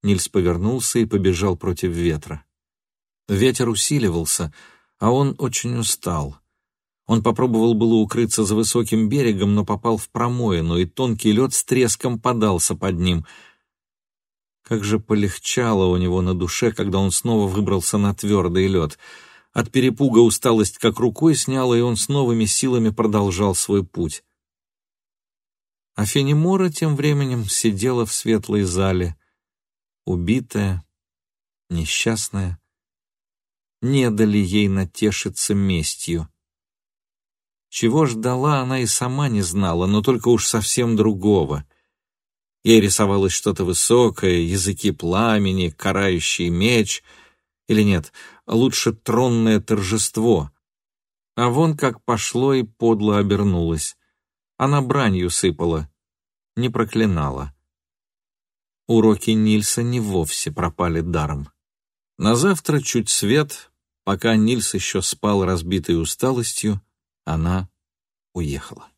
Нильс повернулся и побежал против ветра. Ветер усиливался, а он очень устал. Он попробовал было укрыться за высоким берегом, но попал в промоину, и тонкий лед с треском подался под ним. Как же полегчало у него на душе, когда он снова выбрался на твердый лед. От перепуга усталость как рукой сняла, и он с новыми силами продолжал свой путь. А Фенемора тем временем сидела в светлой зале, убитая, несчастная. Не дали ей натешиться местью. Чего ждала, она и сама не знала, но только уж совсем другого. Ей рисовалось что-то высокое, языки пламени, карающий меч. Или нет, лучше тронное торжество. А вон как пошло и подло обернулось. Она бранью сыпала, не проклинала. Уроки Нильса не вовсе пропали даром. На завтра чуть свет, пока Нильс еще спал разбитой усталостью, она уехала.